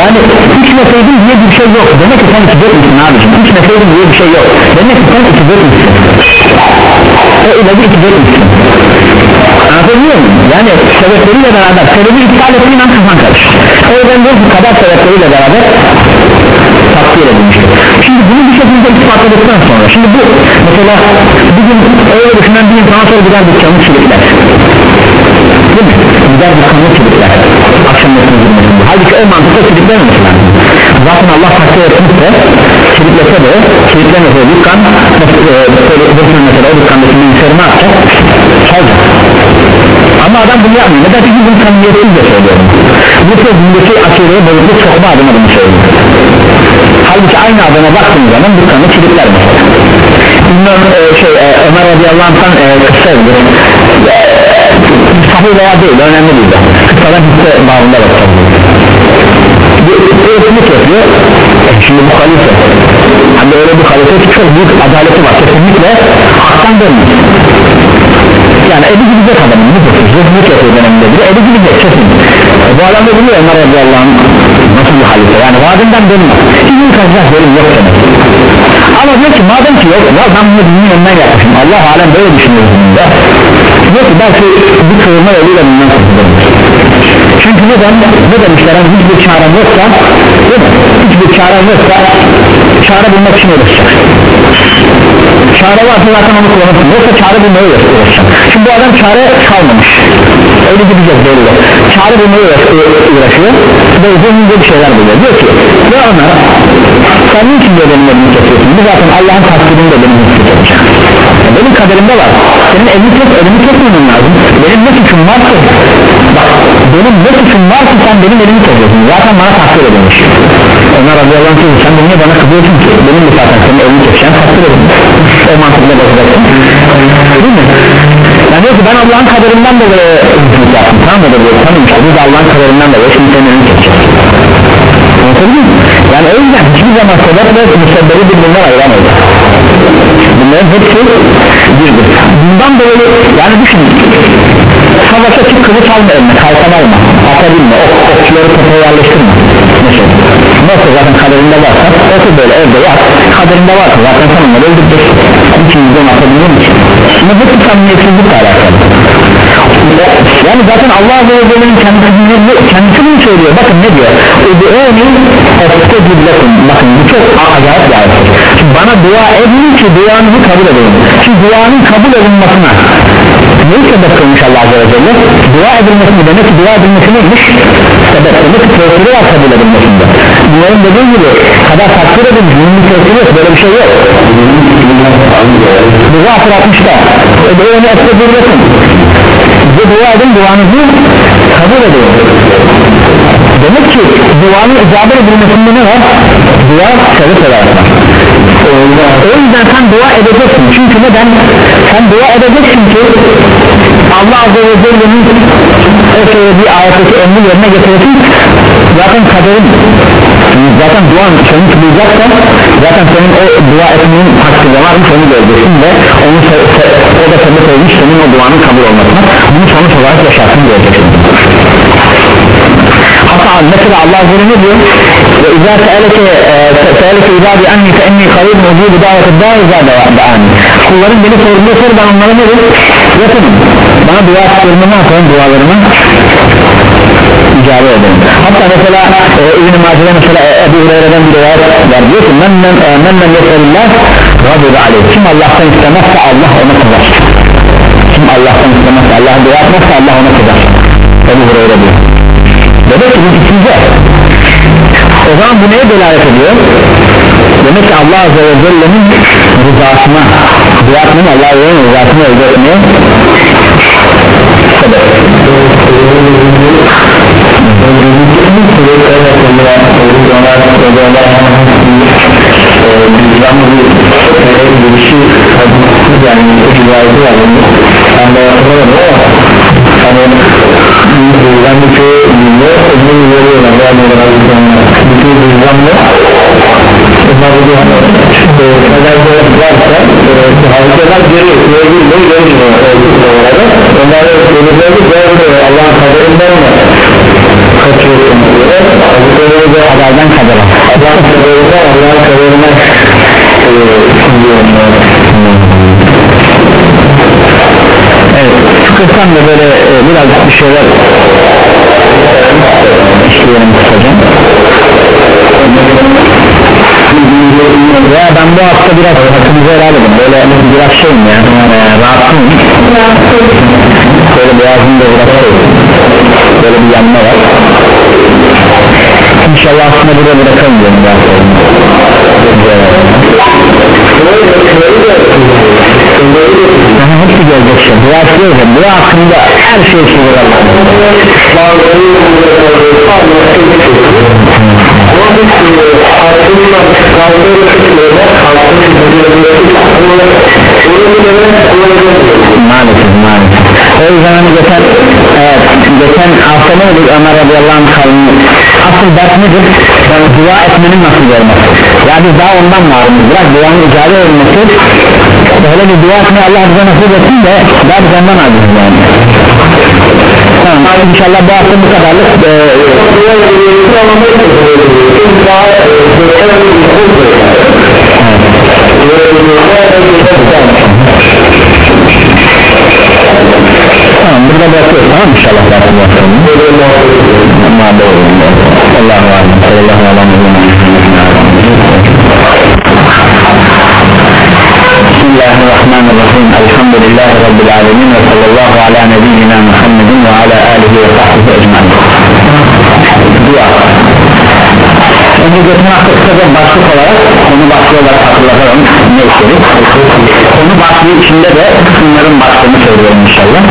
yani içmeseydin diye bir şey yok. Demek ki sen içecek misin abicim. İçmeseydin diye bir şey yok. Demek ki sen içecek misin o ilacı içecek misin anlatabiliyor muyum? Yani sebepleriyle beraber sebebi iptal ettiğin an kafan karışır. O yüzden diyor ki kadar sebepleriyle beraber ispatladıktan sonra. Şimdi bu mesela bugün öyle düşünen bir insana sonra gider dükkanı çürükler değil mi? gider dükkanı çürükler akşam metin girmesinde halbuki o mantıkla çürüklememesi lazım zaten Allah takdir etmişse çürüklese de çürüklemese dükkan mesela o dükkandaki bilgisayarı ne yapacak? çalacak ama adam bunu yapmıyor. Neden? Çünkü bunu samimiyetsiz de söylüyorum. Bu sözündeki akıllıya bozukluk sokma adına bunu söylüyor halbuki aynı adama baktığın zaman dükkanı kilitler mesela. Bilmem e, şey e, Ömer radıyallahu anh'tan e, kısa evdir e, sahih veya değil önemli değil. De kısadan hisse bağında bakacağız bir ırklık yapıyor e, şimdi bu halife hani öyle bir halife ki çok büyük adaleti var. Kesinlikle haktan dönmüş yani eli gidecek adamın husus zuhmet yapıyor döneminde bile eli gidecek kesin bu adam da biliyor Ömer radıyallahu anh nasıl bir halife yani vaadinden dönmez. İzin kazacak bölüm yok demek. Ama diyor ki madem ki yok ya ben bunu dinin önünden yapmışım. Allah alem böyle düşünüyor zihninde diyor ki belki bir kıvırma yoluyla bundan kurtulur çünkü neden ne demişler hani hiçbir çarem yoksa hiçbir çarem yoksa çare bulmak için uğraşacaksın çare varsa zaten onu kullanırsın. Yoksa çare bulmaya uğraşacaksın şimdi bu adam çare kalmamış öyle gidecek belli. Çare bulmaya uğraşıyor. Ve uzun bir şeyler buluyor. Diyor ki ya Ömer sen niçin de benim elimi kesiyorsun? Bu zaten Allah'ın takdirinde benim hüküm olacak benim kaderimde var. Senin elini kes elimi kesmemen lazım. Benim ne suçum var ki bak benim ne suçum var ki sen benim elimi kesiyorsun zaten bana takdir edilmiş. Ömer radıyallahu anh sen niye bana kızıyorsun ki? Benim de zaten senin elini keseceğim takdir edilmiş. O mantıkla bakacaksın. Değil mi? Yani diyor ki ben Allah'ın kaderinden dolayı hüküm yaptım. Tamam mı? Diyor tamam işte biz Allah'ın kaderinden dolayı şimdi senin elini keseceğiz? Yani o yüzden hiçbir zaman sebep ve müsebbebi birbirinden ayıramayız. Bunların hepsi birdir. Bundan dolayı yani düşün Savaşa çık kılıç alma eline kalkan alma. Ata binme ok, okçuları tepeye yerleştirme Mesela Nasıl zaten kaderinde varsa Oku böyle evde yat. Kaderinde varsa zaten sen onları öldüreceksin. Niçin yüzden atabiliyor musun? Ama hepsi samimiyetsizlikle alakalı. Yani zaten Allah Azze ve Celle'nin kendisi, kendisi bunu söylüyor. Bakın ne diyor? Udu'uni estecib lekum bakın bu çok acayip bir ayet. Şimdi bana dua edin ki duanızı kabul edin şimdi duanın kabul edilmesine neyi sebep kılmış Allah Azze ve Celle? Dua edilmesini demek ki dua edilmesi neymiş? Sebep demek tesiri var kabul edilmesinde bunların dediği gibi kadar takdir bunun bir tesiri yok böyle bir şey yok. Bu zafer atmışta Udu'uni estecib lekum bize dua edin duanızı kabul edin. Demek ki duanın icabet edilmesinde ne var? dua sebep olarak o yüzden sen dua edeceksin. Çünkü neden? sen dua edeceksin ki Allah Azze ve Celle'nin söylediği ayetteki emri yerine getirirsin zaten kaderin zaten duan seni tutulacaksa zaten senin o dua etmenin hakkında var mı seni göreceksin ve onu o da sebep olmuş senin o duanın kabul olmasına bunu sonuç olarak yaşarsın göreceksin hatta mesela Allah Azze ne diyor? Ve izâ se'eleke se'eleke ibâdi anni fe enni karib mucibu davetet dâ izâ da'ani kulların beni sorduğunda sor ben onlara ne dedim? Yakınım bana dua ettiklerimi ne yapalım dualarımı icabet edelim hatta mesela e, İbn-i Mace'de mesela e, Ebu Hureyre'den bir rivayet var. Diyor ki men men e, men yeserillah radıyla aleyh. Kim Allah'tan istemezse Allah ona kızar. kim Allah'tan istemezse Allah dua etmezse Allah ona kızar Ebu Hureyre diyor demek ki bu ikinci o zaman bu neye delalet ediyor demek ki Allah Azze ve Celle'nin rızasına dua etmenin Allah'ın rızasını elde etmeye sebep yani rivayeti var yapamadım ama hani bir şey bilmiyor onu veriyorlar yani bir şey bilmem bunlar bu yani nelerde varsa harikalar geri görebilmeyi görmüyor onlar ölüleri görmüyor şeyler. İşleyelim kısaca. Ya ben bu hafta biraz hakkınızı helal edin. Böyle biraz şeyim ya. E, rahatsızım. Böyle boğazımda biraz şey. Böyle bir yanma var. İnşallah aslında burada bırakalım diyorum bu hafta Aha, hepsi gelecek şey dua istiyoruz dua hakkında her şey istiyoruz maalesef maalesef. O yüzden geçen evet, geçen hafta ne dedik Ömer radıyallahu anh kavmi asıl dert nedir? Yani dua etmenin nasıl olması yani biz daha ondan varımız. Bırak duanın icabet edilmesi öyle bir dua etmeyi Allah bize nasip etsin de daha biz ondan aldık yani. Tamam inşallah bu hafta bu kadarlık ee, Tamam burada bırakıyoruz tamam inşallah zaten bu hafta Ama doğru Allah'u alem sallallahu aleyhi Bismillahirrahmanirrahim. Elhamdülillahi Rabbil Alemin ve sallallahu ala nebiyyina Muhammedin ve ala alihi ve sahbihi ecmain. Dua. Önce götürme hakkında da başlık olarak konu başlığı olarak hatırlatalım. Ne içerik Konu başlığı içinde de kısımların başlığını söylüyorum inşallah.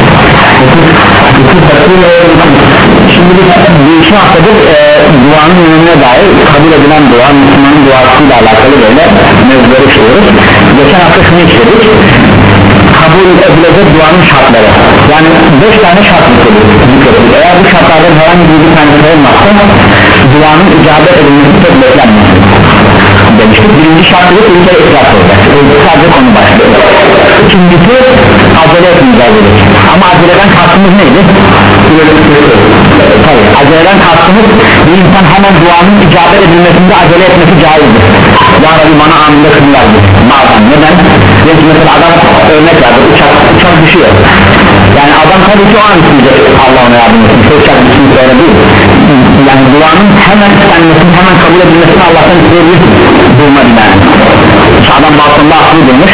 Şimdi biz iki haftadır e, duanın yönüne dair kabul edilen dua Müslümanın duasıyla alakalı böyle mevzuları işliyoruz Geçen hafta şunu işledik kabul edilecek duanın şartları. Yani beş tane şart zikredildi eğer bu şartlardan herhangi bir tanesi olmazsa duanın icabet edilmesi çok beklenmez demiştik birinci bir kere itiraf olacak. Sadece konu başlıyor ikincisi acele etmeyeceğiz ama aceleden kastımız neydi? tabi aceleden kastımız bir insan hemen duanın icabet edilmesinde acele etmesi caizdir. Ya Rabbi bana anında bazen neden? Çünkü mesela adam örnek verdi uçak, uçak düşüyor yani adam tabii ki o an isteyecek Allah ona yardım etsin uçak düşsün sonra değil yani duanın hemen istenmesini hemen kabul edilmesini Allah'tan isteyebilir. Durma işte adam balkonda aklı durmuş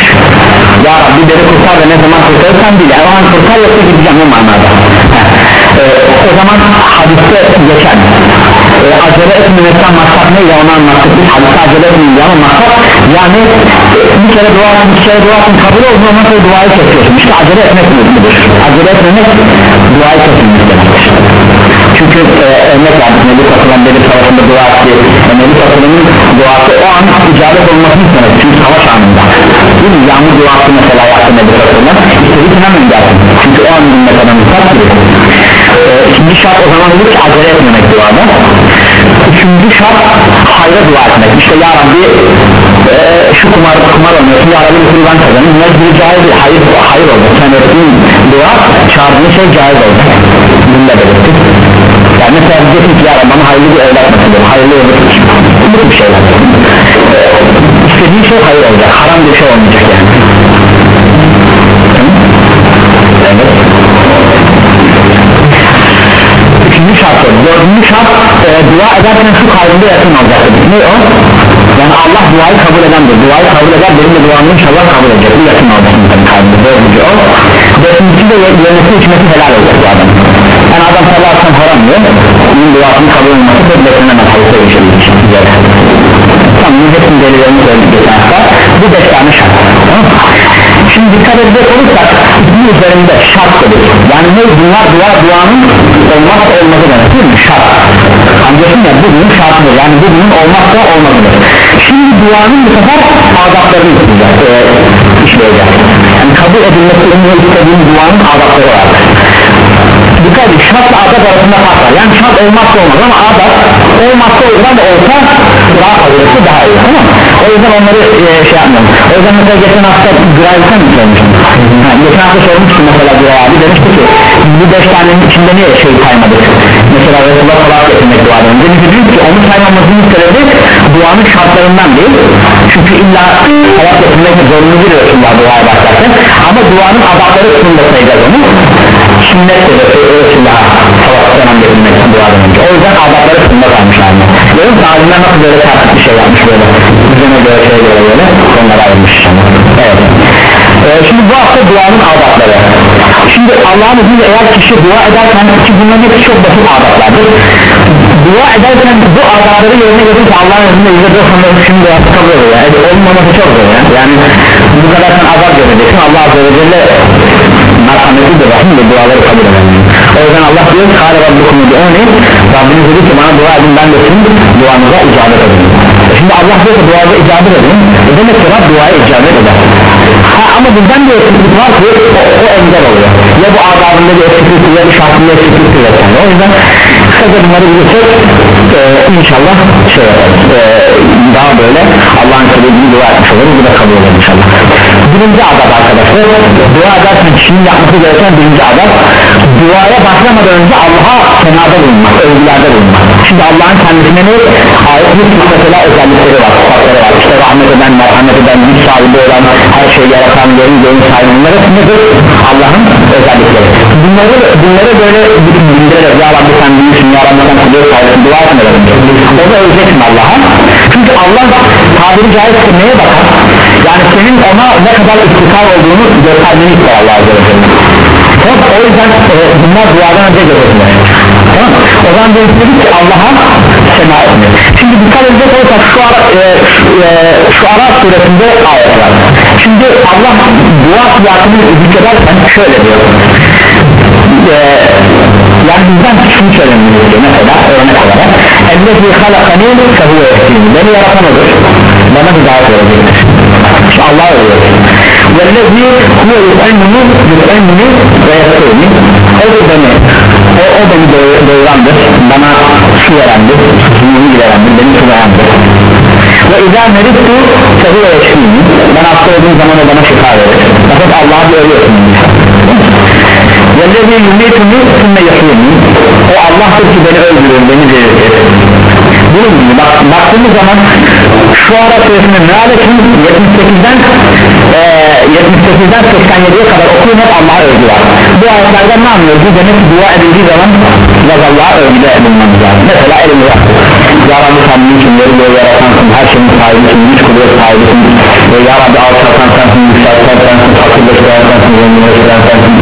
ya Rabbi beni kurtar ve ne zaman kurtarırsan değil. Yani o an kurtar yoksa gideceğim o manada? Ee, o zaman hadiste geçen e, acele etmemekten maksat ne? Ya onu anlattık biz hadiste acele etmeyin ama maksat yani bir kere dua bir kere dua etsin kabul olmuyor ondan sonra duayı kesiyorsun. İşte acele etmek budur acele etmemek duayı demektir. Çünkü e, örnek verdik Nebi Tasarım Bedir Savaşı'nda dua etti Nebi Tasarım'ın duası o an icabet olmasını istemedi çünkü savaş anında. Mi? Yağmur duası mesela yaptı Nebi Tasarım istediği hemen gelsin çünkü o an mesela misal e, ikinci şart o zaman olur ki acele etmemek duada üçüncü şart hayra dua etmek. İşte ya Rabbi e, şu kumar, kumar oynuyorsun ya Rabbi bir ben kazanayım. Bunlar bir caiz hayır, hayır oldu. Sen ettiğin dua çağırdığın şey caiz oldu. Bunu da yani mesela diyeceksin ki ya Rabbi bana hayırlı bir evlat nasip et hayırlı olur bu tür şeyler e, istediğin şey hayır olacak. Haram bir şey olmayacak yani üçüncü şart o dördüncü şart e, dua ederken şu kalbinde yakın olacak ne o? yani Allah duayı kabul edendir. Duayı kabul eder benim de duamı inşallah kabul edecek bu yakın olacak insanın kalbinde dördüncü o. Beşincisi de yemesi içmesi helal olacak adam. Yani adam sabah akşam haram yiyor onun duasının kabul olması çok beklenemez. Hayırlı bir şey tamam hepsinin delillerini söyledik geçen hafta. Bu beş tane şart. Tamam Şimdi dikkat edecek olursak ismi üzerinde şart dedik yani ne bunlar dua duanın olmazsa olmazı demek değil mi? Şart. Anlıyorsun ya bu bunun şartıdır yani bu bunun olmazsa olmazıdır şimdi duanın bu sefer adaplarını isteyeceğiz e, işleyeceğiz yani kabul edilmesini istediğin duanın adapları var dikkat edin şartla adat arasında fark var. Yani şart olmazsa olmaz ama adat olmazsa olur ama olsa daha fazlası daha iyi tamam o yüzden onları e, şey yapmıyorum o yüzden mesela geçen hafta Güray'dan mı sormuştum ha, geçen hafta sormuştum mesela Güray abi. Demişti ki bu beş tanenin içinde niye şey saymadık? Mesela Resulullah salat getirmek önce biz diyor ki onu saymamasının sebebi duanın şartlarından değil. Çünkü illa salat getirmek zorunlu bir Resulullah duaya başlarken. Ama duanın adapları kısmında sayacağız onu sünnet de Resulullah salat getirmek duadan önce o yüzden adapları kısmında kalmış yani. Görün musun alimler nasıl böyle tartışık bir şey yapmış böyle? Üzerine göre şey göre böyle? Onlara ayrılmış evet. Ee, şimdi bu hafta duanın adapları şimdi Allah'ın izniyle eğer kişi dua ederken ki bunların hepsi çok basit adaplardır dua ederken bu adapları yerine getirirse Allah'ın izniyle yüzde doksan şimdi duası kabul oluyor yani olmaması çok zor yani bu kadar sen azap göreceksin Allah Azze ve Celle merhametidir rahim ve duaları kabul eder o yüzden Allah diyor ki Kâle Rabbukum di'uni Rabbiniz dedi ki bana dua edin ben de sizin duanıza icabet edin şimdi Allah diyor ki duaza icabet edin. E demek ki Rab duaya icabet eder. Ha, ama bizden bir eksiklik var ki o, o engel oluyor. Ya bu adabında bir eksiklik ya bir şartında eksiklik vesaire o yüzden kısaca bunları bilirsek e, inşallah şey e, daha böyle Allah'ın söylediğini dua etmiş oluruz. Bu da kabul olur inşallah birinci adab arkadaşlar. Dua ederken kişinin yapması gereken birinci adab. Duaya başlamadan önce Allah'a senada bulunmak övgülerde bulunmak. Şimdi Allah'ın kendisine ne? Ayet mesela özellikleri var sıfatları var. İşte rahmet eden merhamet eden güç sahibi olan her şeyi yaratan yerin yerin sahibi bunlar hepsi nedir? Allah'ın özellikleri. Bunları bunları böyle bildirerek ya Rabbi sen büyüksün ya Rabbi sen kudret sahibisin dua etmeden önce o da öveceksin Allah'a. Çünkü Allah tabiri caizse neye bakar yani senin ona ne kadar istikrar olduğunu göstermeni ister Allah Azze Tamam, o yüzden e, bunlar duadan önce görülür tamam o zaman biz dedik ki Allah'a sema etmek şimdi dikkat edecek olursak şu ara, e, e, şu ara suresinde ayet var. Şimdi Allah dua siyasını zikrederken şöyle diyor. E, yani bizden şunu söylememiz gerekiyor mesela örnek olarak. Ellezi halakani fehuve ehdini beni yaratan odur. Bana hidayet verecektir işte Allah öyle vellezi huve yut'ennini yut'ennini ve yasrini o beni o, o beni doyurandır bana su verendir suyu giderendir beni su verendir. Ve izâ merittu fehuve yeşmini ben hasta olduğum zaman o bana şifa verir. Fakat Allah'a bir övüyorsun vellezi yumituni sümme yasrini o Allah'tır ki beni öldürür beni diriltir bunun gibi bak, baktığımız zaman şu ara suresinin mealetin 78'den e, 78'den 87'ye kadar okuyun hep Allah'a övgü var bu ayetlerden ne anlıyoruz? Demek ki dua edildiği zaman biraz Allah'a övgüde bulunmamız lazım. Mesela elimi var Ya Rabbi sen niçin veriyor yaratansın her şeyin sahibisin güç kudret sahibisin ve Ya Rabbi alçaltan sensin yükselten sensin fakirleştiren sensin zenginleştiren sensin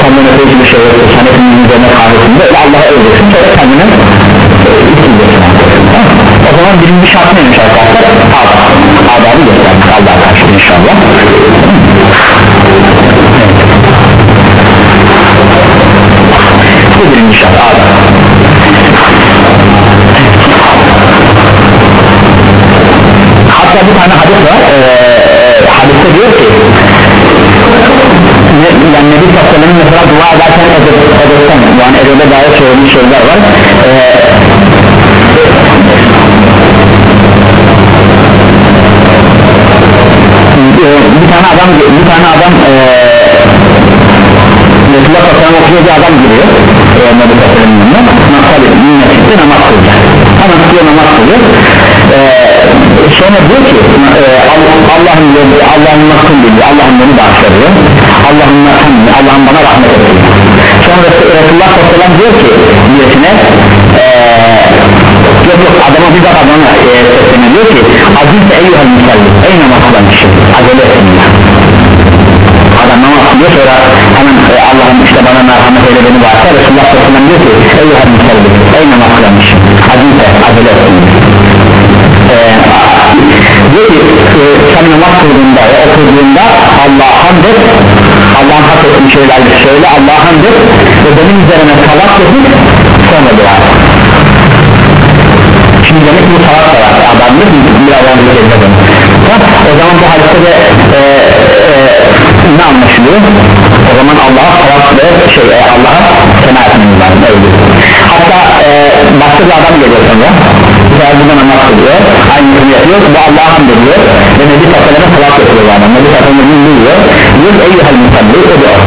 senden öteki bir şey yoktur. Sen hepimizin üzerine kahretsin. Böyle Allah'a öveceksin sonra kendine o zaman birinci şart neymiş arkadaşlar? Adab adabı göstermek Allah'a karşı inşallah. Bu birinci şart adab hatta bir tane hadis var. Ee, hadiste diyor ki yani Nebi Sallallahu mesela dua ederken edepten yani edebe dair söylediği şeyler var. Ee, bir tane adam bir tane adam ee, Resulullah Sallallahu okuyor bir adam giriyor. E, Nebi Sallallahu yanına. Nasıl minnetsiz namaz kılacak ama tutuyor namaz kılıyor. E, sonra diyor ki e, Allah'ın yolu Allah'ın nasıl biliyor Allah'ın beni bağışlıyor Allah'ın nasıl Allah'ın bana rahmet ediyor. Sonra Resulullah Sallallahu diyor ki niyetine e, yok yok adama bir daha adama. E, sesleniyor diyor ki azizse eyyuhel musalli ey namaz kılan kişi acele etsin adam namaz kılıyor sonra hemen e, Allah'ım işte bana merhamet eyle beni bağışla. Resulullah sallallahu diyor ki eyyuhel musalli ey namaz kılan kişi azizse acele etsin e, diyor ki e, sen namaz kıldığında ve okuduğunda Allah'a hamd et. Allah'ın hak ettiği şeylerdi söyle Allah'a hamd et. Ve benim üzerine salat edip sonra dua şimdi demek bu salat da var. Adamlık bir Allah'ın üzerine tamam o zaman bu hadiste de e, e, ne anlaşılıyor? O zaman Allah'a salat ve şey e, Allah'a sena etmemiz lazım. Öyle hatta e, başka bir adam geliyor sonra. Zahirde namaz kılıyor. Aynısını yapıyor. Bu Allah'a hamd ediyor. Ve Nebi Tasarım'a salat yapıyor yani Nebi Tasarım'a dinliyor Diyor? Eyyuhel musalli o diyor.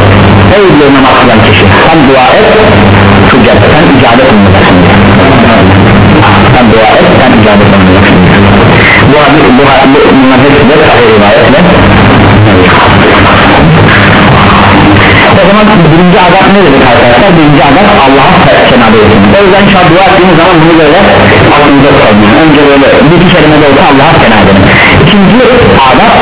Ey diyor namaz kılan kişi Sen dua et Tüccar sen icabet olmayacaksın Sen dua et sen icabet olmayacaksın Bu hadis bu hadis bunlar hepsi de sahih rivayetle o zaman birinci adet ne dedik arkadaşlar birinci adet Allah'a senada etsin o yüzden inşallah dua ettiğiniz zaman bunu böyle aklınıza tutalım önce böyle bir iki kelime de olsa Allah'a edelim ikinci adet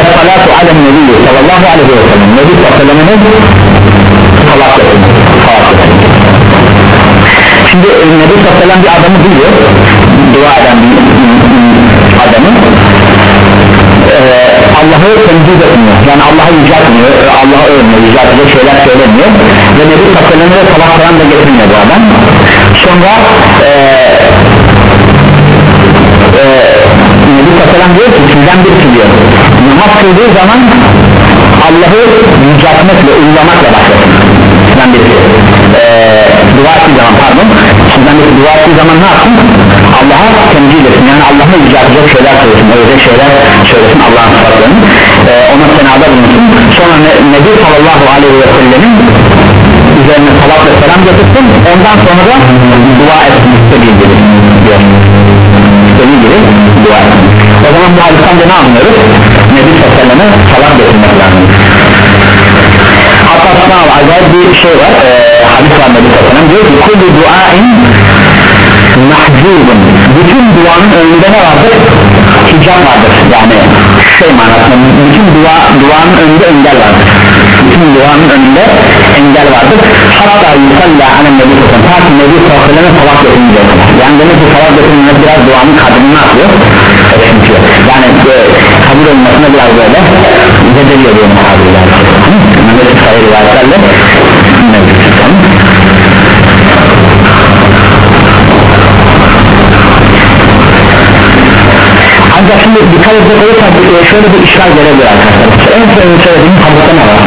Es-salatu alem nebi sallallahu aleyhi ve sellem Nebi sallallahu aleyhi ve sellem salat etsin şimdi Nebi sellem bir adamı biliyor. Dua eden bir adamı. Ee, Allah'ı temcid etmiyor. Yani Allah'ı yüceltmiyor Allah'ı övmüyor. Yüceltecek şeyler söylemiyor. Ve Nebi ve sabah falan da getirmiyor bu adam. Sonra ee, ee, Nebi Sallallahu diyor ki sizden birisi diyor namaz kıldığı zaman Allah'ı yüceltmekle, uygulamakla başlasın. Sizden birisi ee, dua ettiği zaman pardon sizden birisi dua ettiği zaman ne yapsın? Allah'a temcil etsin. Yani Allah'a yüceltecek şeyler söylesin ölecek şeyler söylesin Allah'ın sıfatlarını. Ee, ona senada bulunsun. Sonra ne, Nebi sallallahu aleyhi ve sellemin üzerine salat ve selam getirsin. Ondan sonra da dua etsin istediği gibi diyor. İstediği gibi dua etsin. O zaman bu hadisten de ne anlıyoruz? Nebi sallallahu aleyhi ve selleme salat getirmek lazım hatta sınav acayip bir şey var. E, hadis var Nebi sellem diyor ki kullu duain mahzubun bütün duanın önünde ne vardır? Hicap vardır. Yani şey manasında bütün dua, duanın önünde engel vardır. Bütün duanın önünde engel vardır. Hatta yusalla alem nebi sallallahu ta ki nebi sellem salat getirince yani demek ki salat getirince biraz duanın kadrini ne yapıyor eksiltiyor yani e, kabul olmasına biraz böyle zedeliyor diyor muhabirler Mehmet Sayı rivayetlerle mevcut ancak şimdi dikkat edecek olursak e, şöyle bir işgal gelebilir arkadaşlar. En son söylediğim ne var?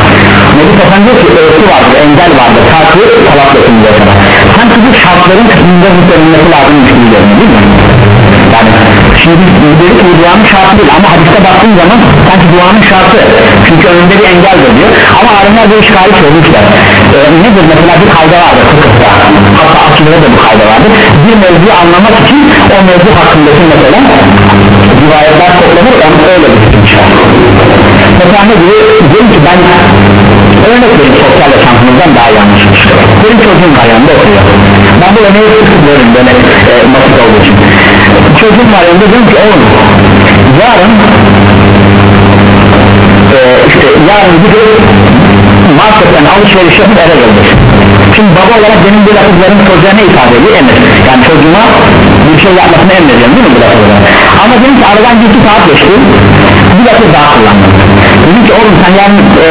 Nebi Sefan diyor ki ölçü vardır engel vardır farklı salat kadar. Sanki bu şartların kısmında hükmenilmesi lazım gibi görünüyor değil mi? Yani ki duanın şartı değil. Ama hadiste baktığın zaman sanki duanın şartı. Çünkü önünde bir engeldir diyor ama alimler bu işgali çözmüşler ee, nedir? Mesela bir kayda vardır fıkıhta. Hatta akılda da bu kayda vardır. Bir mevzuyu anlamak için o mevzu hakkındaki mesela rivayetler toplanır. Onu öyle bir çıkar mesela ne diyor? Diyelim ki ben örnek vereyim sosyal yaşantımızdan daha yanlış benim çocuğum var yanında okuyor ben bu örneği sıkılıyorum böyle e, basit olduğu için. Çocuğum var yanında diyorum ki oğlum yarın e, işte yarın gidip marketten alışveriş yapıp eve gelir şimdi baba olarak benim bu lafızlarım çocuğa ne ifade ediyor emir yani çocuğuma bir şey yapmasını emrediyorum değil mi bu lafızlar ama dedim ki aradan bir iki saat geçti bir lafız daha kullandım. Dedim ki oğlum sen yani, e,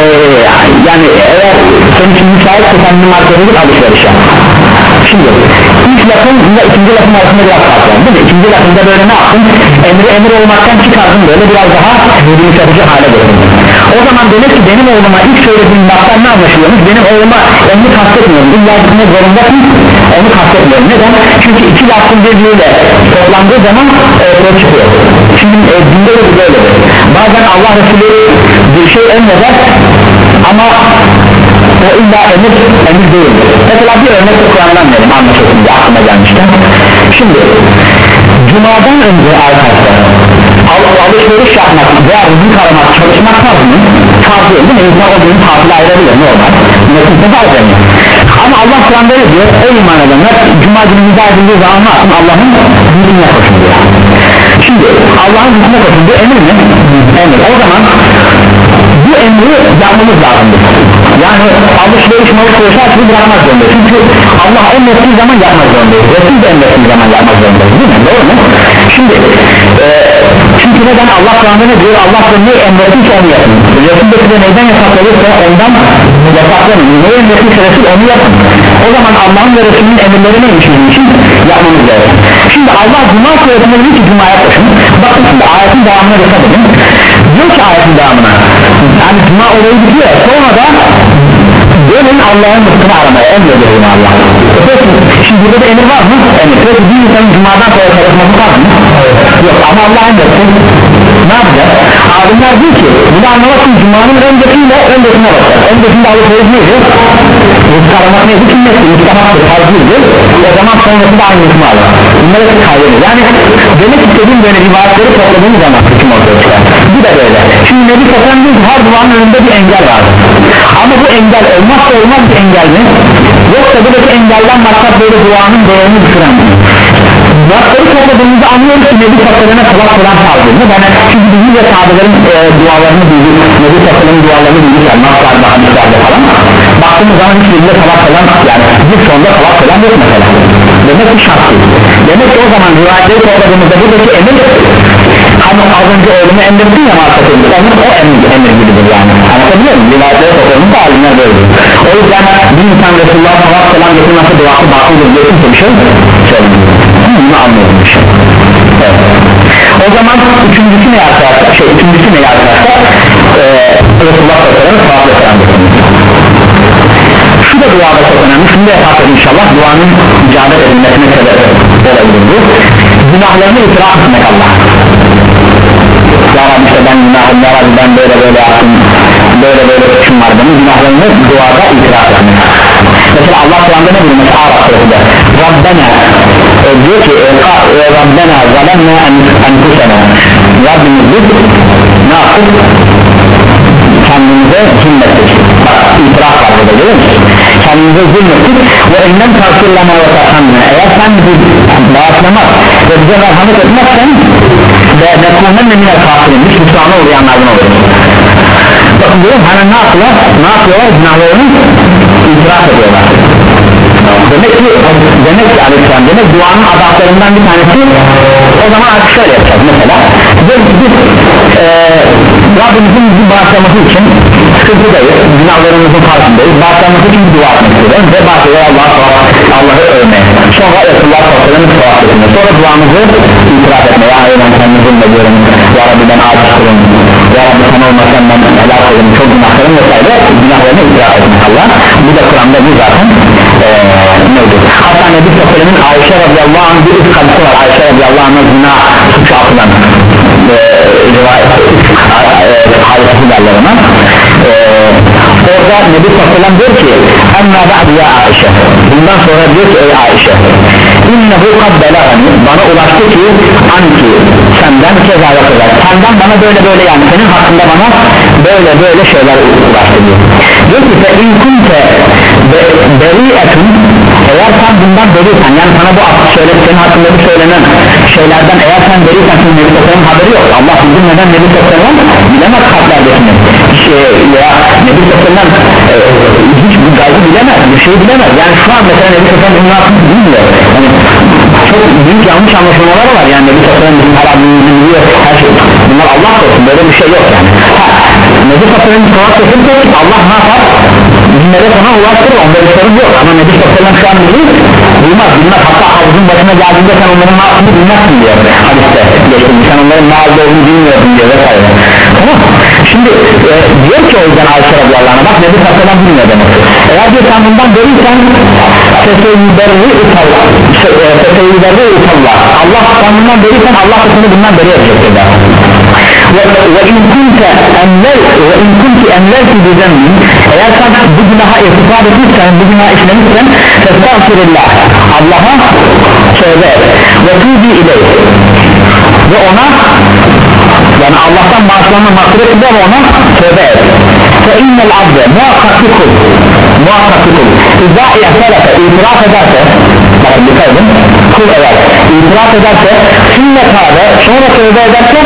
yani eğer senin için müsaitse sen gidip alışveriş yap. Şimdi ilk lafın ile ikinci lafın arasında biraz fark değil mi? ikinci lafında böyle ne yaptın? Emri emir olmaktan çıkardın. Böyle biraz daha yumuşatıcı hale getirdin o zaman demek ki benim oğluma ilk söylediğim laftan ne anlaşılıyormuş? Benim oğluma emri kastetmiyorum. İlla gitmek zorundasın onu kastetmiyorum. Neden? Çünkü iki lafın birbiriyle toplandığı zaman ortaya çıkıyor. Şimdi e, dinde de böyledir. Bazen Allah Resulü bir şey emreder ama o illa emir emir değil mesela bir örnek Kur'an'dan verim anlaşılsın diye aklıma gelmişken şimdi Cuma'dan önce arkadaşlar al alışveriş yapmak veya rızık aramak çalışmak farz mı? farz değil değil mi? İnsan o günün tatile ayırabilir normal nasılsa farz deniyor ama Allah Kur'an'da ne diyor? ey iman edenler Cuma günü edildiği zaman ne yapın? Allah'ın hükmüne koşun diyor şimdi Allah'ın hükmüne koşun bu emir mi? emir o zaman emri yapmamız lazımdır yani alışveriş alışveriş her şeyi bırakmak zorundayız. Çünkü Allah emrettiği zaman yapmak zorundayız. Resul de emrettiği zaman yapmak zorundayız. Değil mi? doğru mu? şimdi e, çünkü neden? Allah Kur'an'da ne diyor? Allah Kur'an'da ne emrettiyse onu yapın. Resul de size neyden yasakladıysa ondan yasaklanın. Ne emrettiyse Resul onu yapın. O zaman Allah'ın ve Resul'ün emirleri neymiş bizim için? Yapmamız lazım. Şimdi Allah Cuma diyor ki Cuma'ya koşun. Bakın şimdi ayetin devamına dikkat edin diyor ki ayetin devamına. Yani Cuma olayı bitiyor. Sonra da dönün Allah'ın rızkını aramaya. Emrediyor bunu Allah. Peki şimdi burada da emir var mı? emir. Peki bir insanın Cuma'dan sonra çalışması var mı? yok. Ama Allah emretti ne yapacak? alimler diyor ki bunu anlamak için Cuma'nın öncesiyle öncesine bakacak öncesinde alışveriş neydi? Rızk aramak neydi? sünnetti müstahaptır fazlıydı o zaman sonrasında aynı hükmü alır bunları hep kaydediyor yani demek istediğim böyle rivayetleri topladığımız zaman hüküm ortaya çıkar bu da böyle şimdi Nebi Satan diyor her duanın önünde bir engel var ama bu engel olmazsa olmaz bir engel mi? yoksa buradaki engelden maksat böyle duanın değerini düşüren mi? Nasları topladığımızda anlıyoruz ki Nebi Satan'ına kulak kuran tarzını ben çünkü bizim ve sahabelerin e, dualarını duyduk Nebi Satan'ın dualarını duyduk yani naslarda hadislerde falan. Baktığımız zaman hiçbirinde salak falan yani bir sonunda salak falan yok mesela. Demek ki şart değil. Demek ki o zaman rivayetleri topladığımızda buradaki emir hani az önce oğlumu emrettin ya marketinde onun o emir, emir gibidir yani. Anlatabiliyor muyum? Rivayetleri topladığımızda alimler böyle o yüzden bir insan Resulullah sallallahu aleyhi ve sellem getirmesi duası bakıldır diye kimse bir şey söylemiyor bunu anlayalım evet. o zaman üçüncüsü ne arkadaşlar şey üçüncüsü ne arkadaşlar ee, Resulullah Sallallahu Aleyhi şu da duada çok önemli. Şunu da yaparsak inşallah duanın icabet edilmesine sebep olabilir bu. Günahlarını itiraf etmek Allah ya Rabbi işte ben günahım ya Rabbi ben böyle böyle yaptım böyle böyle suçum var benim günahlarını duada itiraf etmek. Mesela Allah Kur'an'da ne diyor mesela Arap Rabbena e, diyor ki e, Rabbena zalemna enfusena Rabbimiz biz ne yaptık? Kendimize zulmettik. Bak itiraf var burada görüyor musun? Kendimize zulmettik ve ennем tavsirlama ve tarhamına eğer sen bizi bağışlamaz ve bize merhamet etmezsen ve nekunen minel kafirin hiç müslümanı uğrayanlardan oluruz. Bakın diyorum hemen ne yapıyorlar ne yapıyorlar? Günahlarını itiraf ediyorlar demek ki demek ki aleyhisselam demek duanın adaplarından bir tanesi o zaman artık şöyle yapacağız mesela. Biz, biz e, Rabbimizin bizi bağışlaması için sıkıntıdayız günahlarımızın farkındayız. Bağışlaması için dua etmek istiyoruz ve başlıyor Allah Allah'ı övmeye sonra Resulullah Sallallahu sevap etmeye sonra duamızı itiraf etmeye ya ben kendimi zulmediyorum ya Rabbi ben aciz ya Rabbi sen olmasan ben helak olurum çok günahlarım vesaire günahlarını itiraf etmek Allah. Bu da Kur'an'da bu zaten ee, neydi? Hatta Nebi Sallallahu Ayşe radıyallahu anh bir üst kadısı var. Ayşe radıyallahu anh'a zina suçu atılan e, rivayet hadisesi derler ona. E, orada Nebi Sallallahu diyor ki emma ba'd ya Ayşe. Bundan sonra diyor ki ey Ayşe innehu kad belagani bana ulaştı ki anki senden keza kadar senden bana böyle böyle yani. Senin hakkında bana böyle böyle şeyler ulaştı diyor. Diyor ki fe in kunte beri'etun. Eğer sen bundan beriysen yani sana bu söyle, senin hakkında bu söylenen şeylerden eğer sen beriysen senin Nebi Sosyalı'nın haberi yok. Allah bilmeden Nebi Sosyalı'nın bilemez kalplerdekini şey, ya Nebi Sosyalı'nın e, hiç bu gaybı bilemez bir şey bilemez. Yani şu an mesela Nebi Sosyalı'nın bunu bilmiyor. Yani, çok büyük yanlış anlaşılmalar var. Yani Nebi Sosyalı'nın bizim harabimizi biliyor her şey. Bunlar Allah korusun böyle bir şey yok yani. Nebi Sosyalı'nın kulak sesini Allah ne yapar? Dinlere sana ulaştırır onda bir sorun yok. Ama Nebi Sallallahu şu an bilir bilmez bilmez. Hatta havuzun başına geldiğinde sen onların ne yaptığını bilmezsin diyor hadiste geçtim sen onların ne olduğunu bilmiyorsun diyor vesaire. Tamam. Şimdi e, diyor ki o yüzden Ayşe radıyallahu anh'a bak Nebi Sallallahu bilmiyor demek. Eğer diyor sen bundan beriysen seseyüberri utallah seseyüberri utallah Allah sen bundan beriysen Allah da seni bundan beri edecektir ve in kunte enler ve in enlerti bi zembin eğer sen bu günaha irtifad etmişsen bu günah işlemişsen festağfirillah Allah'a tövbe et. Ve tubi ileyh. Ve ona yani Allah'tan bağışlanma eder ve ona tövbe innel abde muhakkak bir kul muhakkak bir kul İzâ ihtelete itiraf ederse bakın dikkat edin kul eğer itiraf ederse sümme tabe sonra tövbe ederse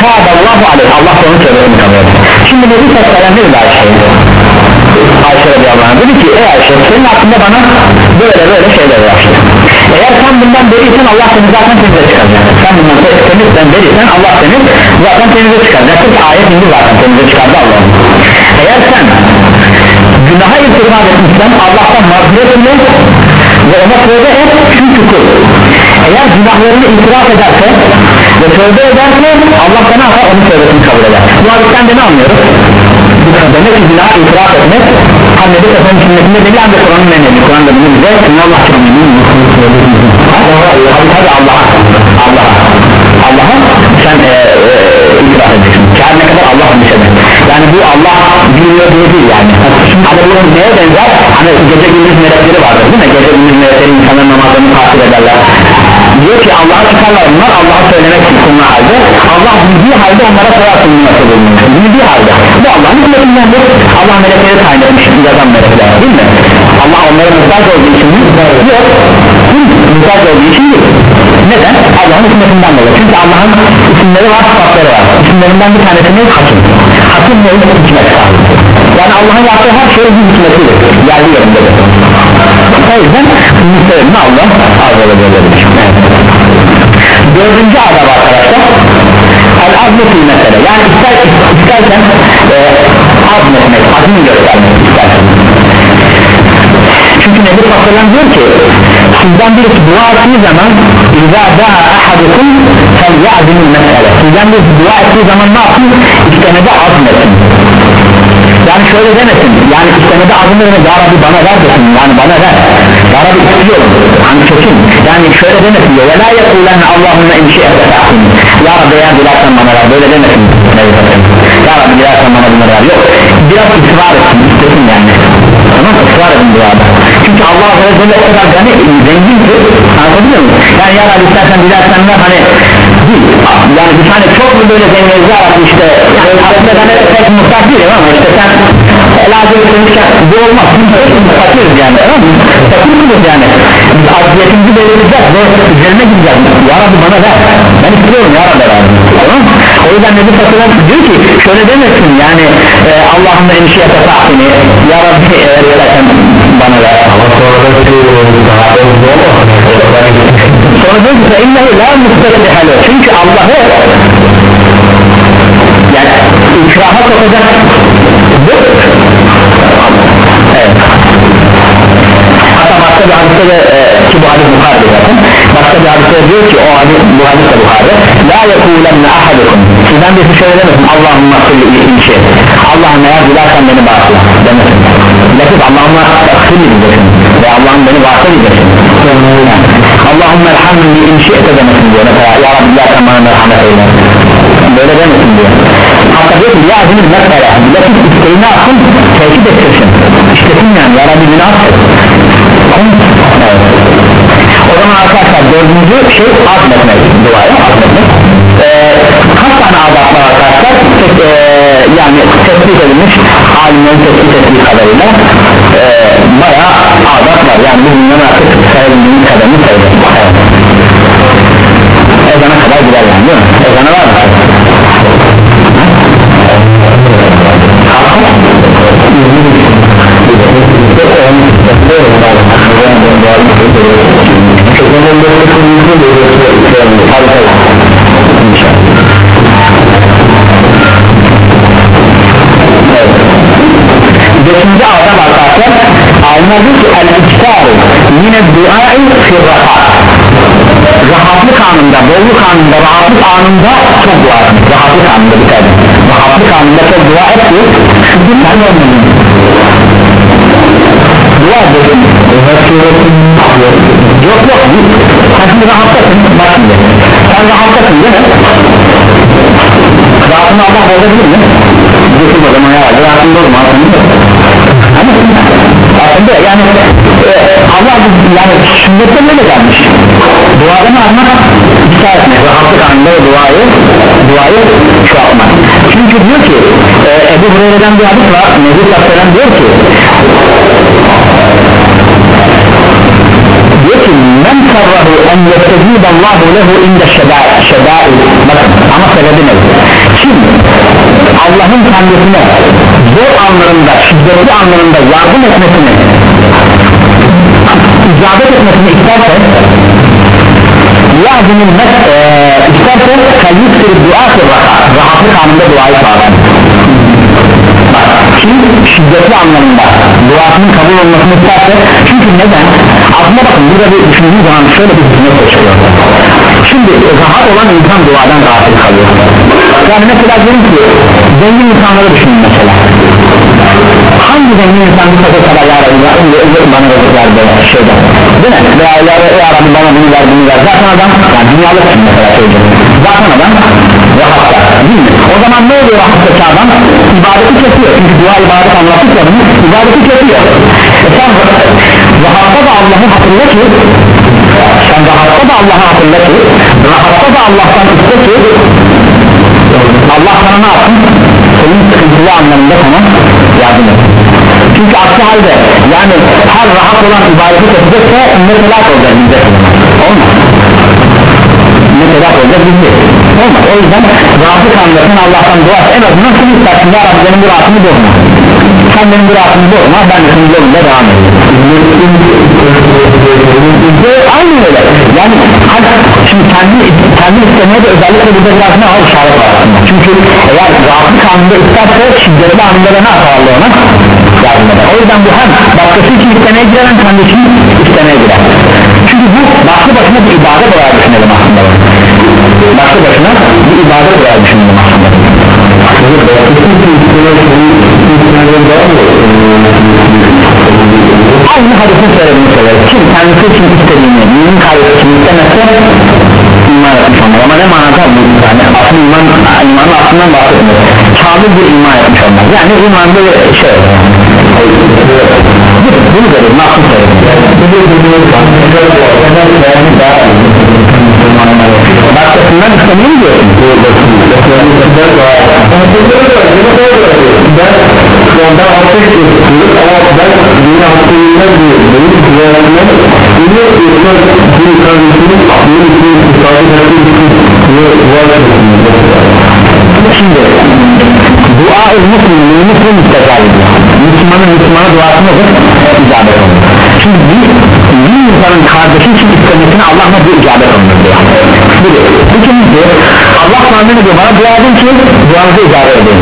tabe Allahu aleyh Allah onun tövbesini kabul eder şimdi Nebi Sallallahu ne dedi Ayşe? Ayşe radıyallahu anh dedi ki ey Ayşe senin hakkında bana böyle böyle şeyler ulaştı eğer sen bundan beriysen Allah seni zaten temize çıkaracak. Sen bundan temizden beriysen Allah seni zaten temize çıkaracak. Çünkü ayet indi zaten temize çıkardı Allah'ın eğer sen günaha irtifat etmişsen Allah'tan mağfiret ile ve ona tövbe et çünkü kul eğer günahlarını itiraf ederse ve tövbe ederse Allah sana onun tövbesini kabul eder. Bu hadisten de ne anlıyoruz? Demek ki günah itiraf etmek. Hazreti Efendi sünnetinde değil ancak Kur'an'ın meneli Kur'an'da bunu bize Allah tabi Allah'a Allah'a Allah'a sen e, e, itiraf edeceksin. Kâr ne kadar Allah bir şeyden yani bu Allah biliyor diye değil yani. Hani bunun neye benzer? Hani gece gündüz melekleri vardır değil mi? Gece gündüz melekleri insanların namazlarını takip ederler diyor ki Allah'a çıkarlar. Onlar Allah'a söylemek için sunma halde. Allah bildiği halde onlara sorarsın nasıl bulunmuş bildiği halde. Bu Allah'ın hükmetindendir Allah melekleri tayin etmiş yazan melekler değil mi? Allah onlara muhtaç olduğu için mi? yok. Muhtaç olduğu için değil. Neden? Allah'ın hükmetinden dolayı. Çünkü Allah'ın isimleri var sıfatları var. İsimlerinden bir tanesi ne? Hakim. Hakim ne? Hikmet. Yani Allah'ın yaptığı her şey bir hikmetidir. Geldi yerindedir o yüzden Allah azze ve celle'dir dördüncü adab arkadaşlar el azmetil mesele yani ister, istersen e, azmetmek azmi göstermek istersen. Çünkü Nebi Sallallahu diyor ki sizden birisi dua ettiği zaman da'a ahadukum fel ya'zimul mesele. Sizden birisi dua ettiği zaman ne yapın istemede azmetin yani şöyle demesin yani istemede öyle ya Rabbi bana ver desin yani bana ver. Ya Rabbi istiyorum. Hani kesin. Yani şöyle demesin ve la yekulenne Allahümme imşi'ete ta'kin ya Rabbi eğer dilersen bana ver. Böyle demesin. Ya Rabbi dilersen bana bunları ver. Yok. Biraz ısrar etsin istesin yani tamam ısrar edin duada çünkü Allah Azze ve Celle o kadar gani zengin ki anlatabiliyor muyum? Yani ya Rabbi istersen dilersen ver hani yani bir tane çok mu böyle zenginiz var işte yani aslında ben pek muhtaç değilim ama işte sen elacı etmişken bu olmaz. Fakiriz yani fakiriz yani. Biz aziyetimizi belirleyeceğiz ve üzerine gideceğiz. Ya Rabbi bana ver. Ben istiyorum ya Rabbi. Tamam o yüzden Nebi Satır'a diyor ki şöyle demesin yani e, Allah'ın emşiyete tahsini ya Rabbi eğer istersen bana ver ama sonra da şey daha da sonra diyor ki فَاِنَّهُ لَا مُسْتَسْلِحَ لَهُ çünkü Allah'ı yani ikraha sokacak bu evet hatta başka bir hadiste de e, ki bu hadis Bukhari zaten başka bir hadiste de diyor ki o hadis bu hadis de Bukhari la yekulenne ahadukum sizden birisi şöyle demesin Allahümme akıllı iyi şey. Allah'ım eğer dilersen beni bağışla demesin. Bilakis Allah'ıma akıllı diyeceksin ve Allah'ım beni bağışla diyeceksin Allahümme elhamdülillah in şi'te demesin diyor. Mesela ya Rabbi dilersen bana merhamet eyle. Böyle demesin diyor. Hatta diyor ki ya azimil mesela bilakis isteğini alsın tehdit ettirsin. İstesin yani ya Rabbi Evet. O zaman arkadaşlar dördüncü şey azmetmek. Duaya azmetmek ee, kaç tane adat var arkadaşlar? Tek, e, yani tespit edilmiş alimlerin tespit ettiği kadarıyla e, bayağı adat var. Yani bu bunların artık sayabildiğimiz kadarını sayılır. Ezana kadar gider yani değil mi? ezana var mı? Beşinci adam arkadaşlar ki el-iktaru yine duai fi rahat Rahatlık anında, bolluk anında, rahatlık anında çok dua et Rahatlık anında bir tane. Rahatlık anında çok dua et ki Sen de olmalısın Dua edelim. Yok yok. Sen şimdi rahatlasın. Bak şimdi. Sen rahatlasın değil mi? Rahatını Allah bozabilir mi? Diyorsun o zaman ya Rahatını bozma Ama aslında yani e, Allah yani sünnette böyle gelmiş? Duadan almak? Bir tanesine rahatlık anında o duayı duayı yapmak. Çünkü diyor ki e, Ebu Hureyre'den bir hadis var. Nebi Sallallahu diyor ki men sarrahu en yestezid Allahu lehu inde şedai bakın ama sebebi ne? Kim Allah'ın kendisine zor anlarında şiddetli anlarında yardım etmesini icabet etmesini isterse lazımın e, isterse kayyüktür dua rahatlık anında duayı sağlasın kim şiddetli anlamında duasının kabul olmasını isterse çünkü neden aslında bakın burada bir düşündüğü zaman şöyle bir hükümet çıkıyor şimdi rahat olan insan duadan rahatsız kalıyor. Yani mesela diyelim ki zengin insanları düşünün mesela. Hangi zengin insan sefer kadar ya Rabbi bana rızık ver böyle şeyden. Değil mi? veya ya, ya Rabbi bana bunu ver bunu ver zaten adam yani dünyalık mesela söyleyeceğim zaten adam rahatta değil mi? o zaman ne oluyor rahattaki adam? İbadeti kesiyor. Çünkü dua ibadet anlattık ya bunu ibadeti kesiyor. E sen rahatta da Allah'ı hatırla ki sen rahatta da Allah'ı hatırla ki rahatta da Allah'tan iste ki Allah sana ne yapsın? Senin sıkıntılı anlamında sana yardım et çünkü aksi halde yani her rahat olan ibadeti kesecekse ne telak olacak bize? Olmaz. Ne telak olacak bizi olmaz. O yüzden rahatlık anlasın Allah'tan dua et en azından şunu istersin ya Rabbi benim bu rahatımı bozma sen benim bu rahatımı bozma ben de senin devam edeyim. Aynı öyle. Yani hani şimdi kendi, kendi istemeye de özellikle burada biraz ne var? İşaret var aslında. Çünkü eğer rahatlık anında isterse şiddetli anında da ne yapar ona? Yardım o yüzden bu hem başkası için istemeye girer hem kendi için istemeye girer. Çünkü bu başlı başına bir ibadet olarak düşünelim aslında. Başlı başına bir ibadet olarak düşünelim aslında aynı hadisin söylediğini söyler kim kendisi için istediğini mümin kardeşi için istemezse iman etmiş olmalı ama ne manada bu? Yani asıl iman imanın aslından bahsetmiyor. Kamil bir iman etmiş olmalı yani imanda bir şey bunu verir nasıl Başkasından istemiyor mu diyorsun? Ben ondan hafif istiyorum ama ben yine bir benim kullanımım yine İslam bir kardeşinin benim için isabet ettiği için dua Şimdi muslimin muslim müstecab ediyor Müslümanın Müslümana duası nedir? İcabet olur. Şimdi bir, bir insanın kardeşi için istemesine Allah ne bir icabet olunur diyor Bir, ikincisi Allah sana ne diyor bana dua edin ki duanızı icabet edin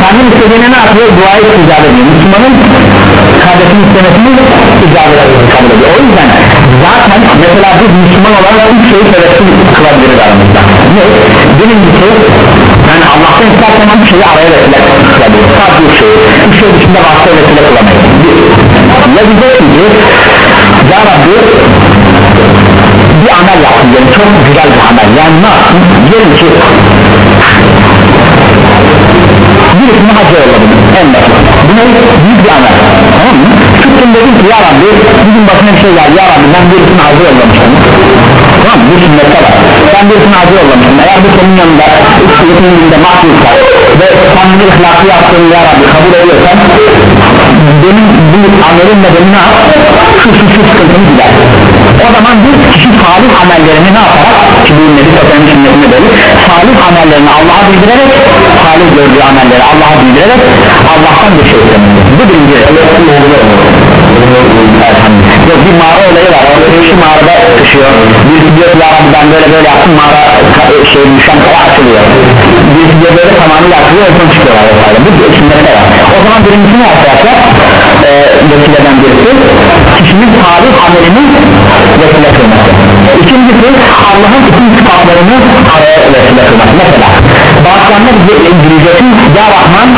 Kendin istediğine ne yapıyor? Duayı icabet ediyor. Müslümanın kardeşinin istemesini icabet kabul ediyor. O yüzden zaten mesela biz Müslüman olarak üç şeyi sebepsiz kılabiliriz aramızda. Ne? Birincisi yani Allah'tan istersen bir şeyi araya vesile kılabiliriz. Sadece üç şeyi Üç şey dışında vasıta vesile kılamayız. Bir, ya diyeceksin ki? Ya Rabbi bir amel yaptım yani çok güzel bir amel. Yani ne yaptım? Diyelim ki birisini hacı yolladım en basit. Bu ne? Büyük bir amel. Tamam mı? Tuttum dedim ki ya Rabbi bugün başına bir şey geldi. Ya Rabbi ben birisini hacı yollamıştım tamam mı? Bu sünnette var. Ben birisini hacı yollamıştım eğer bu senin yanında senin yanında mahkumsa ve sen bir ihlakı yaptığını ya Rabbi kabul ediyorsan benim bu amelimle beni ne? Yap şu şu şu sıkıntımı gider o zaman bir kişi salih amellerini ne yaparak ki bu nebi sosyal sünnetinde böyle. Salih amellerini Allah'a bildirerek salih gördüğü amelleri Allah'a bildirerek Allah'tan bir şey istemelidir bu birinci Yok bir mağara olayı var. Orada kişi mağarada düşüyor birisi diyor ya Rabbi ben böyle böyle yaptım mağara şey düşen kaya açılıyor. Birisi diyor böyle tamamıyla açılıyor o son çıkıyorlar vesaire bu sünnette var? O zaman birincisi ne yapacaklar e, vesileden birisi. Kişinin salih amelini vesile kılması. İkincisi Allah'ın bütün sıfatlarını araya vesile kılması. Mesela bazılarında bize indireceksin ya Rahman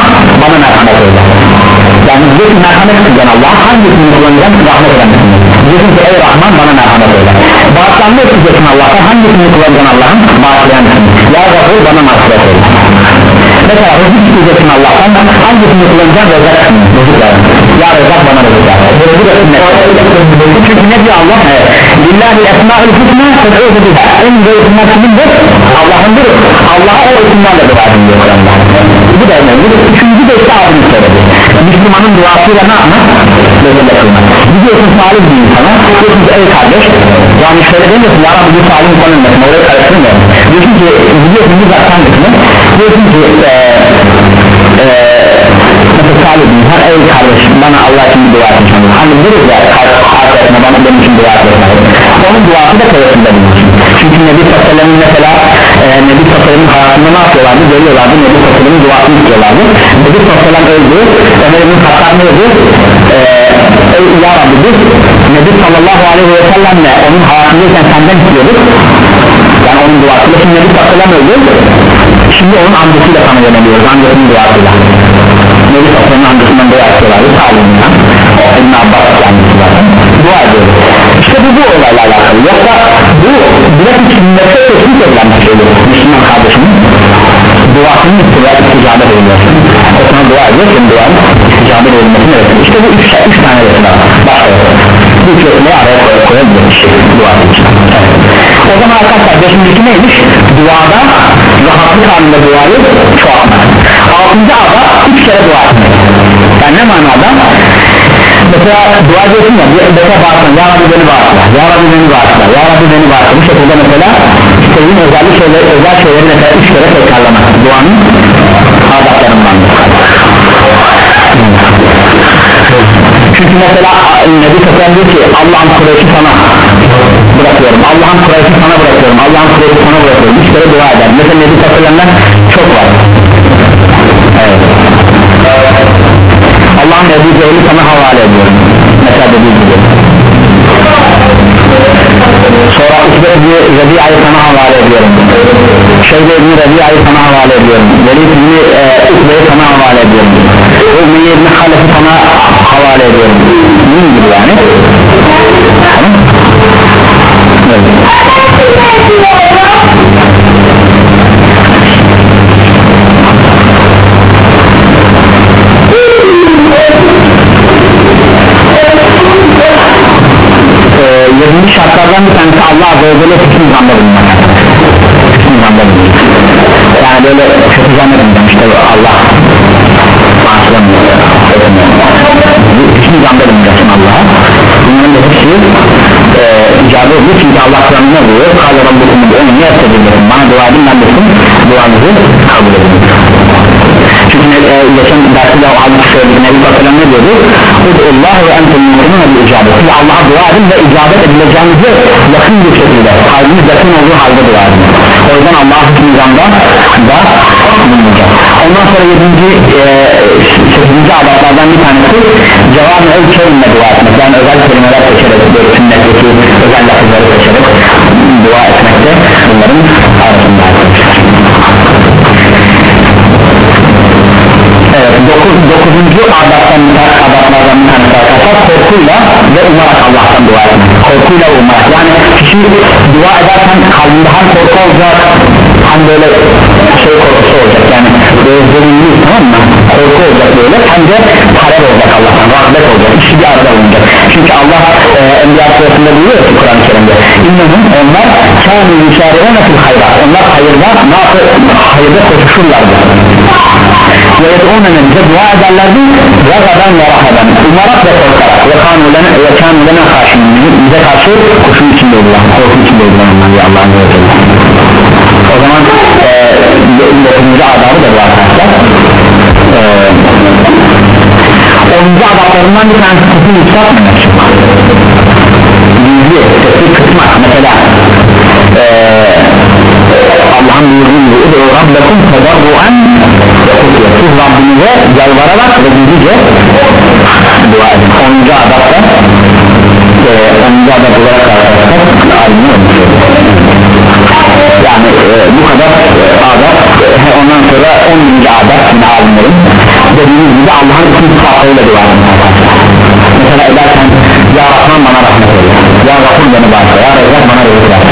bana merhamet eyle yani diyeceksin merhamet kılcan Allah hangisini kullanacağım? Rahmet eden diyeceksin ki ey Rahman bana merhamet eyle bazılarında isteyeceksin Allah'tan hangisini kullanacaksın Allah'ın bağışlayan ya Gafur bana mağfiret eyle mesela rızık isteyeceksin Allah'tan. Hangisini kullanacaksın? Rezak rızık ver. Ya rezak bana rızık da sünnet çünkü ne diyor Allah lillahi esma'ül husna fed'uhu biha en isimler kimindir? Allah'ındır Allah'a o isimlerle dua edin diyor Kur'an'da. Bu da önemli. Üçüncü de işte abini söyledi Müslümanın duasıyla ne yapmak böyle kılmak gidiyorsun salih bir insana diyorsun ki ey kardeş yani şöyle demiyorsun ya Rabbi bu salih insanın mesela oraya karıştırmıyorum diyorsun ki gidiyorsun bir zaktan kısmı diyorsun ki eee mesela salih bir insan? Ey kardeş bana Allah için bir dua etmiş hani deriz ya arkadaşına bana benim için dua etmiş onun duası da tevekkülde bulunsun çünkü Nebi Sallallahu mesela e, Nebi Sallallahu hayatında ne yapıyorlardı? Görüyorlardı. Nebi Sallallahu duasını tutuyorlardı Nebi Sallallahu öldü. Ömer bin Hattab ne dedi? E, ey ya Rabbi biz Nebi Sallallahu aleyhi ve sellemle onun hayatındayken senden istiyorduk. Yani onun duasıyla. Şimdi Nebi Sallallahu öldü. Şimdi onun amcasıyla sana yöneliyoruz amcasının duasıyla. Nebi Sallallahu amcasından dua ediyorlardı sağlığından İbn Abbas dua ediyoruz işte bu bu olayla alakalı. Yoksa bu direkt sünnette teşvik edilen bir şeydir. Müslüman kardeşimin duasının isticabet edilmesi o sana dua ediyor duanın isticabet edilmesini öğretiyor işte bu üç, üç tane resim var. Başka bu üç resmi araya koyabilir şey dua için. O zaman arkadaşlar beşincisi neymiş? Duada rahatlık halinde duayı çoğaltmak. Altıncı ada üç kere dua etmek. Yani ne manada mesela dua ediyorsun ya bir defa bağırsın ya Rabbi beni bağırsın ya Rabbi beni bağırsın ya Rabbi beni bağırsın bu şekilde mesela istediğin özel şeyler özel şeyleri mesela üç kere tekrarlamak duanın adaplarından çünkü mesela Nebi Sefyan diyor ki Allah'ın Kureyş'i sana bırakıyorum Allah'ın Kureyş'i sana bırakıyorum Allah'ın Kureyş'i sana bırakıyorum. Üç kere dua eder. Mesela Nebi Sefyan'dan çok var. Evet Ebu Cehil'i sana havale ediyorum. Mesela dediği gibi. Sonra Utbe Ebu Rabia'yı sana havale ediyorum. Şeyde Ebu Rabia'yı sana havale ediyorum. Velid Ebu e, sana havale ediyorum. Ömeyye İbni Halef'i sana havale ediyorum. Bunun gibi yani. Tamam. Evet. böyle bütün zamda bulunmak bütün zamda bulunmak yani böyle kötü zannetmeyeceğim işte Allah. Bağışlamıyor bütün zamda bulunacaksın Allah'a. Bunların da hepsi e, ee, icabı olduğu çünkü Allah Kur'an'ı ne diyor? Kale Rabbukum bu onu ne? Bana dua edin ben de duanızı kabul edin çünkü e, geçen derste o hadis söyledik Nebi Sallam ne diyordu Allah ve entum mu'minun bil icabet siz Allah'a dua edin ve icabet edileceğinizi yakın bir şekilde kalbiniz yakın olduğu halde dua edin o yüzden Allah'a nizamda da bulunacak ondan sonra 7. e, 8. adaklardan bir tanesi cevabı el kelimle dua etmek yani özel kelimeler seçerek böyle sünnetteki özel lafızları seçerek dua etmekte bunların arasında Evet, dokuzuncu adaktan, adaklardan bir tanesi arkadaşlar. Korkuyla ve umarak Allah'tan dua etmek. Korkuyla umarak. Yani kişi dua ederken kalbinde hem korku olacak hem böyle şey korkusu olacak. Yani zulümlü tamam mı? Korku olacak böyle. Hem de talep olacak Allah'tan rahmet olacak. İkisi bir arada olacak çünkü Allah e, Enbiya surasında buyuruyor ki Kur'an-ı Kerim'de İnnehum onlar kâni yüşâri'ûne fil hayrat. Onlar hayırda ne yapı hayırda koşuşurlardı yed'ûnene bize dua ederlerdi. Ragadan ve rahadan umarak ve korkarak ve kanulene ve kanulene karşı bize karşı kuşun içinde oldular korku içinde oldular. Onlar ya Allah'ın ve o zaman dokuzuncu adabı da bu arkadaşlar. Onuncu adaplarından bir tanesi sesini yükseltmemek gizli sesi kısmak mesela Allah'ın buyurduğu gibi Rabbekum tedarruan Siz Rabbinize yalvararak ve gizlice dua edin 10. adapta e, 10. adap olarak arkadaşlar alimini olmuş yani e, bu kadar e, adap e, ondan sonra 10. adap yine alimlerin dediğimiz gibi Allah'ın isim sıfatlarıyla dua edin mesela ederken Ya Rahman bana rahmet eyle Ya Gafur beni bağışla Ya Rezzak bana rızık ver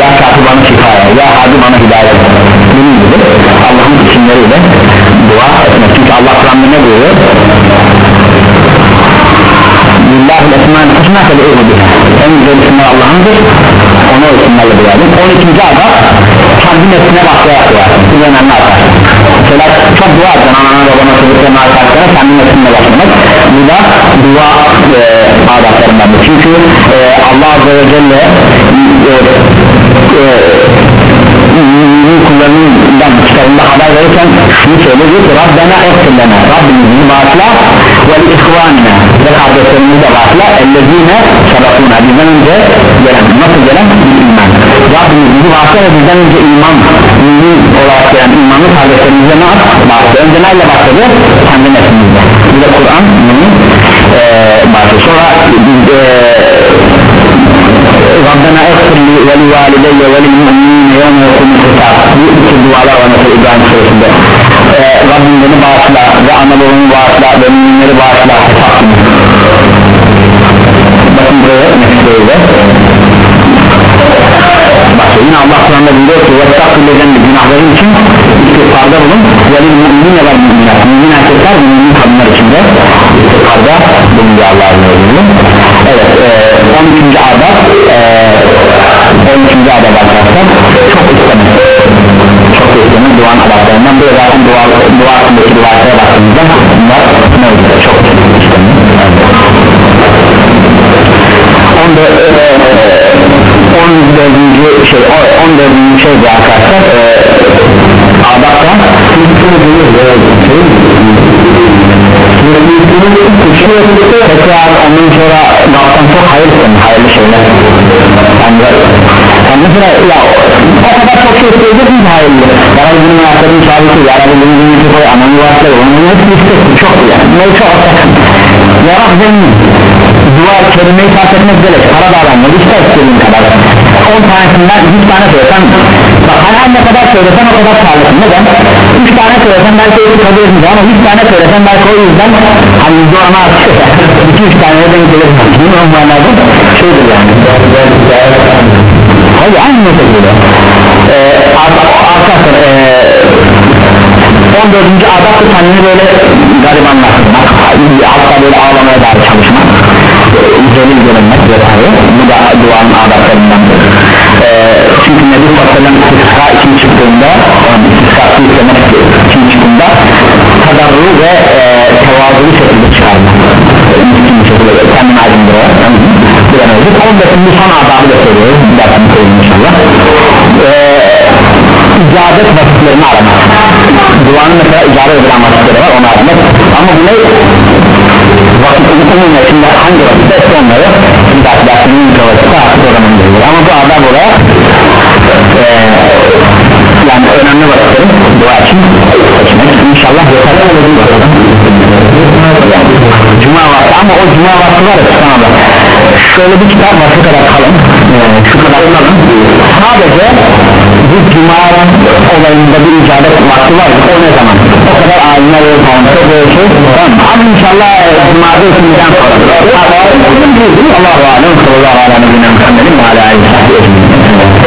Ya Kafi bana şifa Ya Hadi bana hidayet bunun gibi Allah'ın isimleriyle çünkü Allah Kur'an'da ne buyuruyor Lillahi esma'ın husna biha en güzel isimler Allah'ındır. Onu o isimlerle dua edin 12. adam kendi nefsine başlayarak dua edin bu önemli arkadaşlar. Mesela çok dua edin anana babana çocuklarına arkadaşlarına kendi nefsine başlamak bu da dua e, adaklarındandır çünkü e, Allah Azze ve Celle e, e, kullarından kitabında haber verirken şunu söylüyor ki Rabbena ekfirlena Rabbimizi bağışla ve ihvanina ve kardeşlerimizi de bağışla ellezine sabakuna bizden önce gelen nasıl gelen? İman. Rabbimizi bağışla ve bizden önce iman mümin olarak gelen imanlı kardeşlerimize ne yap? bağışla önce neyle başladı? kendi nefsimizde bir de Kur'an mümin ee, bağışla sonra e, Rabbena ekfirli ve li valideyye ve lil mu'minine yevme yekumul kitab bu iki dualar var mesela İbrahim suresinde. Ee, Rabbim beni bağışla ve Anadolu'nu bağışla ve müminleri bağışla. Bakın buraya mesleğiyle başka yine Allah Kur'an'da diyor ki yastaklı lezenli günahların için istiğfarda bulun. Ve lil mu'minine ve müminler mümin erkekler mümin kadınlar içinde istiğfarda bulunuyor Allah'ın evet e, 12. adab e, 12. adab arkadaşlar çok istemek çok istemek duanın adablarından bir zaten dua, dua hakkındaki duvarlara baktığımızda bunlar oluyor çok istemek 14. şey 14. şey bu arkadaşlar e, adapta tekrar ondan sonra Allah'tan çok hayır istedim hayırlı şeyler yani, yani mesela ya o kadar çok şey isteyeceksin ki hayırlı. Ya Rabbi bunun ayaklarını çağırırsın ya Rabbi gününü koy ananı varsın onun hepsini istedim çok yani ne çok ya Rabbi zengin dua kelimeyi fark etmek gerek para bağlanma ister istediğin kadar 10 tanesinden 100 tane söylesen bak her ne kadar söylesen o kadar sağlıklı neden? 3 tane söylesen belki öyle kabul edildi ama 100 tane söylesen belki o yüzden hani yüzde ona artık 2-3 tane denk gelir. Değil mi? O manada şeydir yani. Hayır aynı şekilde ee, arkadaşlar ee, 14. adap da kendini böyle garibanlaştırmak hatta böyle ağlamaya dair çalışmak zelil görünmek vesaire. Bu da duanın adaplarından ee, çünkü Nebi Sallam istisqa için çıktığında istisqa istemek için çıktığında tadarru ve e, tevazulu şekilde çıkardı miskin bir şekilde kendini aydındırarak bir an önce. 15. son adabı da söylüyoruz bir dakika söyleyeyim inşallah. Ee, ibadet vakitlerini aramak. Duanın mesela icabet edilen vakitleri var onu aramak. Ama bu ne? Umumen şimdi hangi ise onları ibadet dersinin vakitte artık o zaman geliyor ama bu adab olarak eee yani önemli vakitlerin dua için seçmek inşallah yeterli olur. Cuma vakti ama o cuma vakti var ya subhanallah şöyle bir kitap var şu kadar kalın. Ee, şu kadar kalın. Sadece bu cuma olayında bir icabet vakti var. O ne zaman? O kadar alimler ve kavimler böyle şey tamam ama inşallah e, cuma'da ikinciden sonra. Allah'u alem sallallahu aleyhi ve sellem ve ala aleyhi ve sellem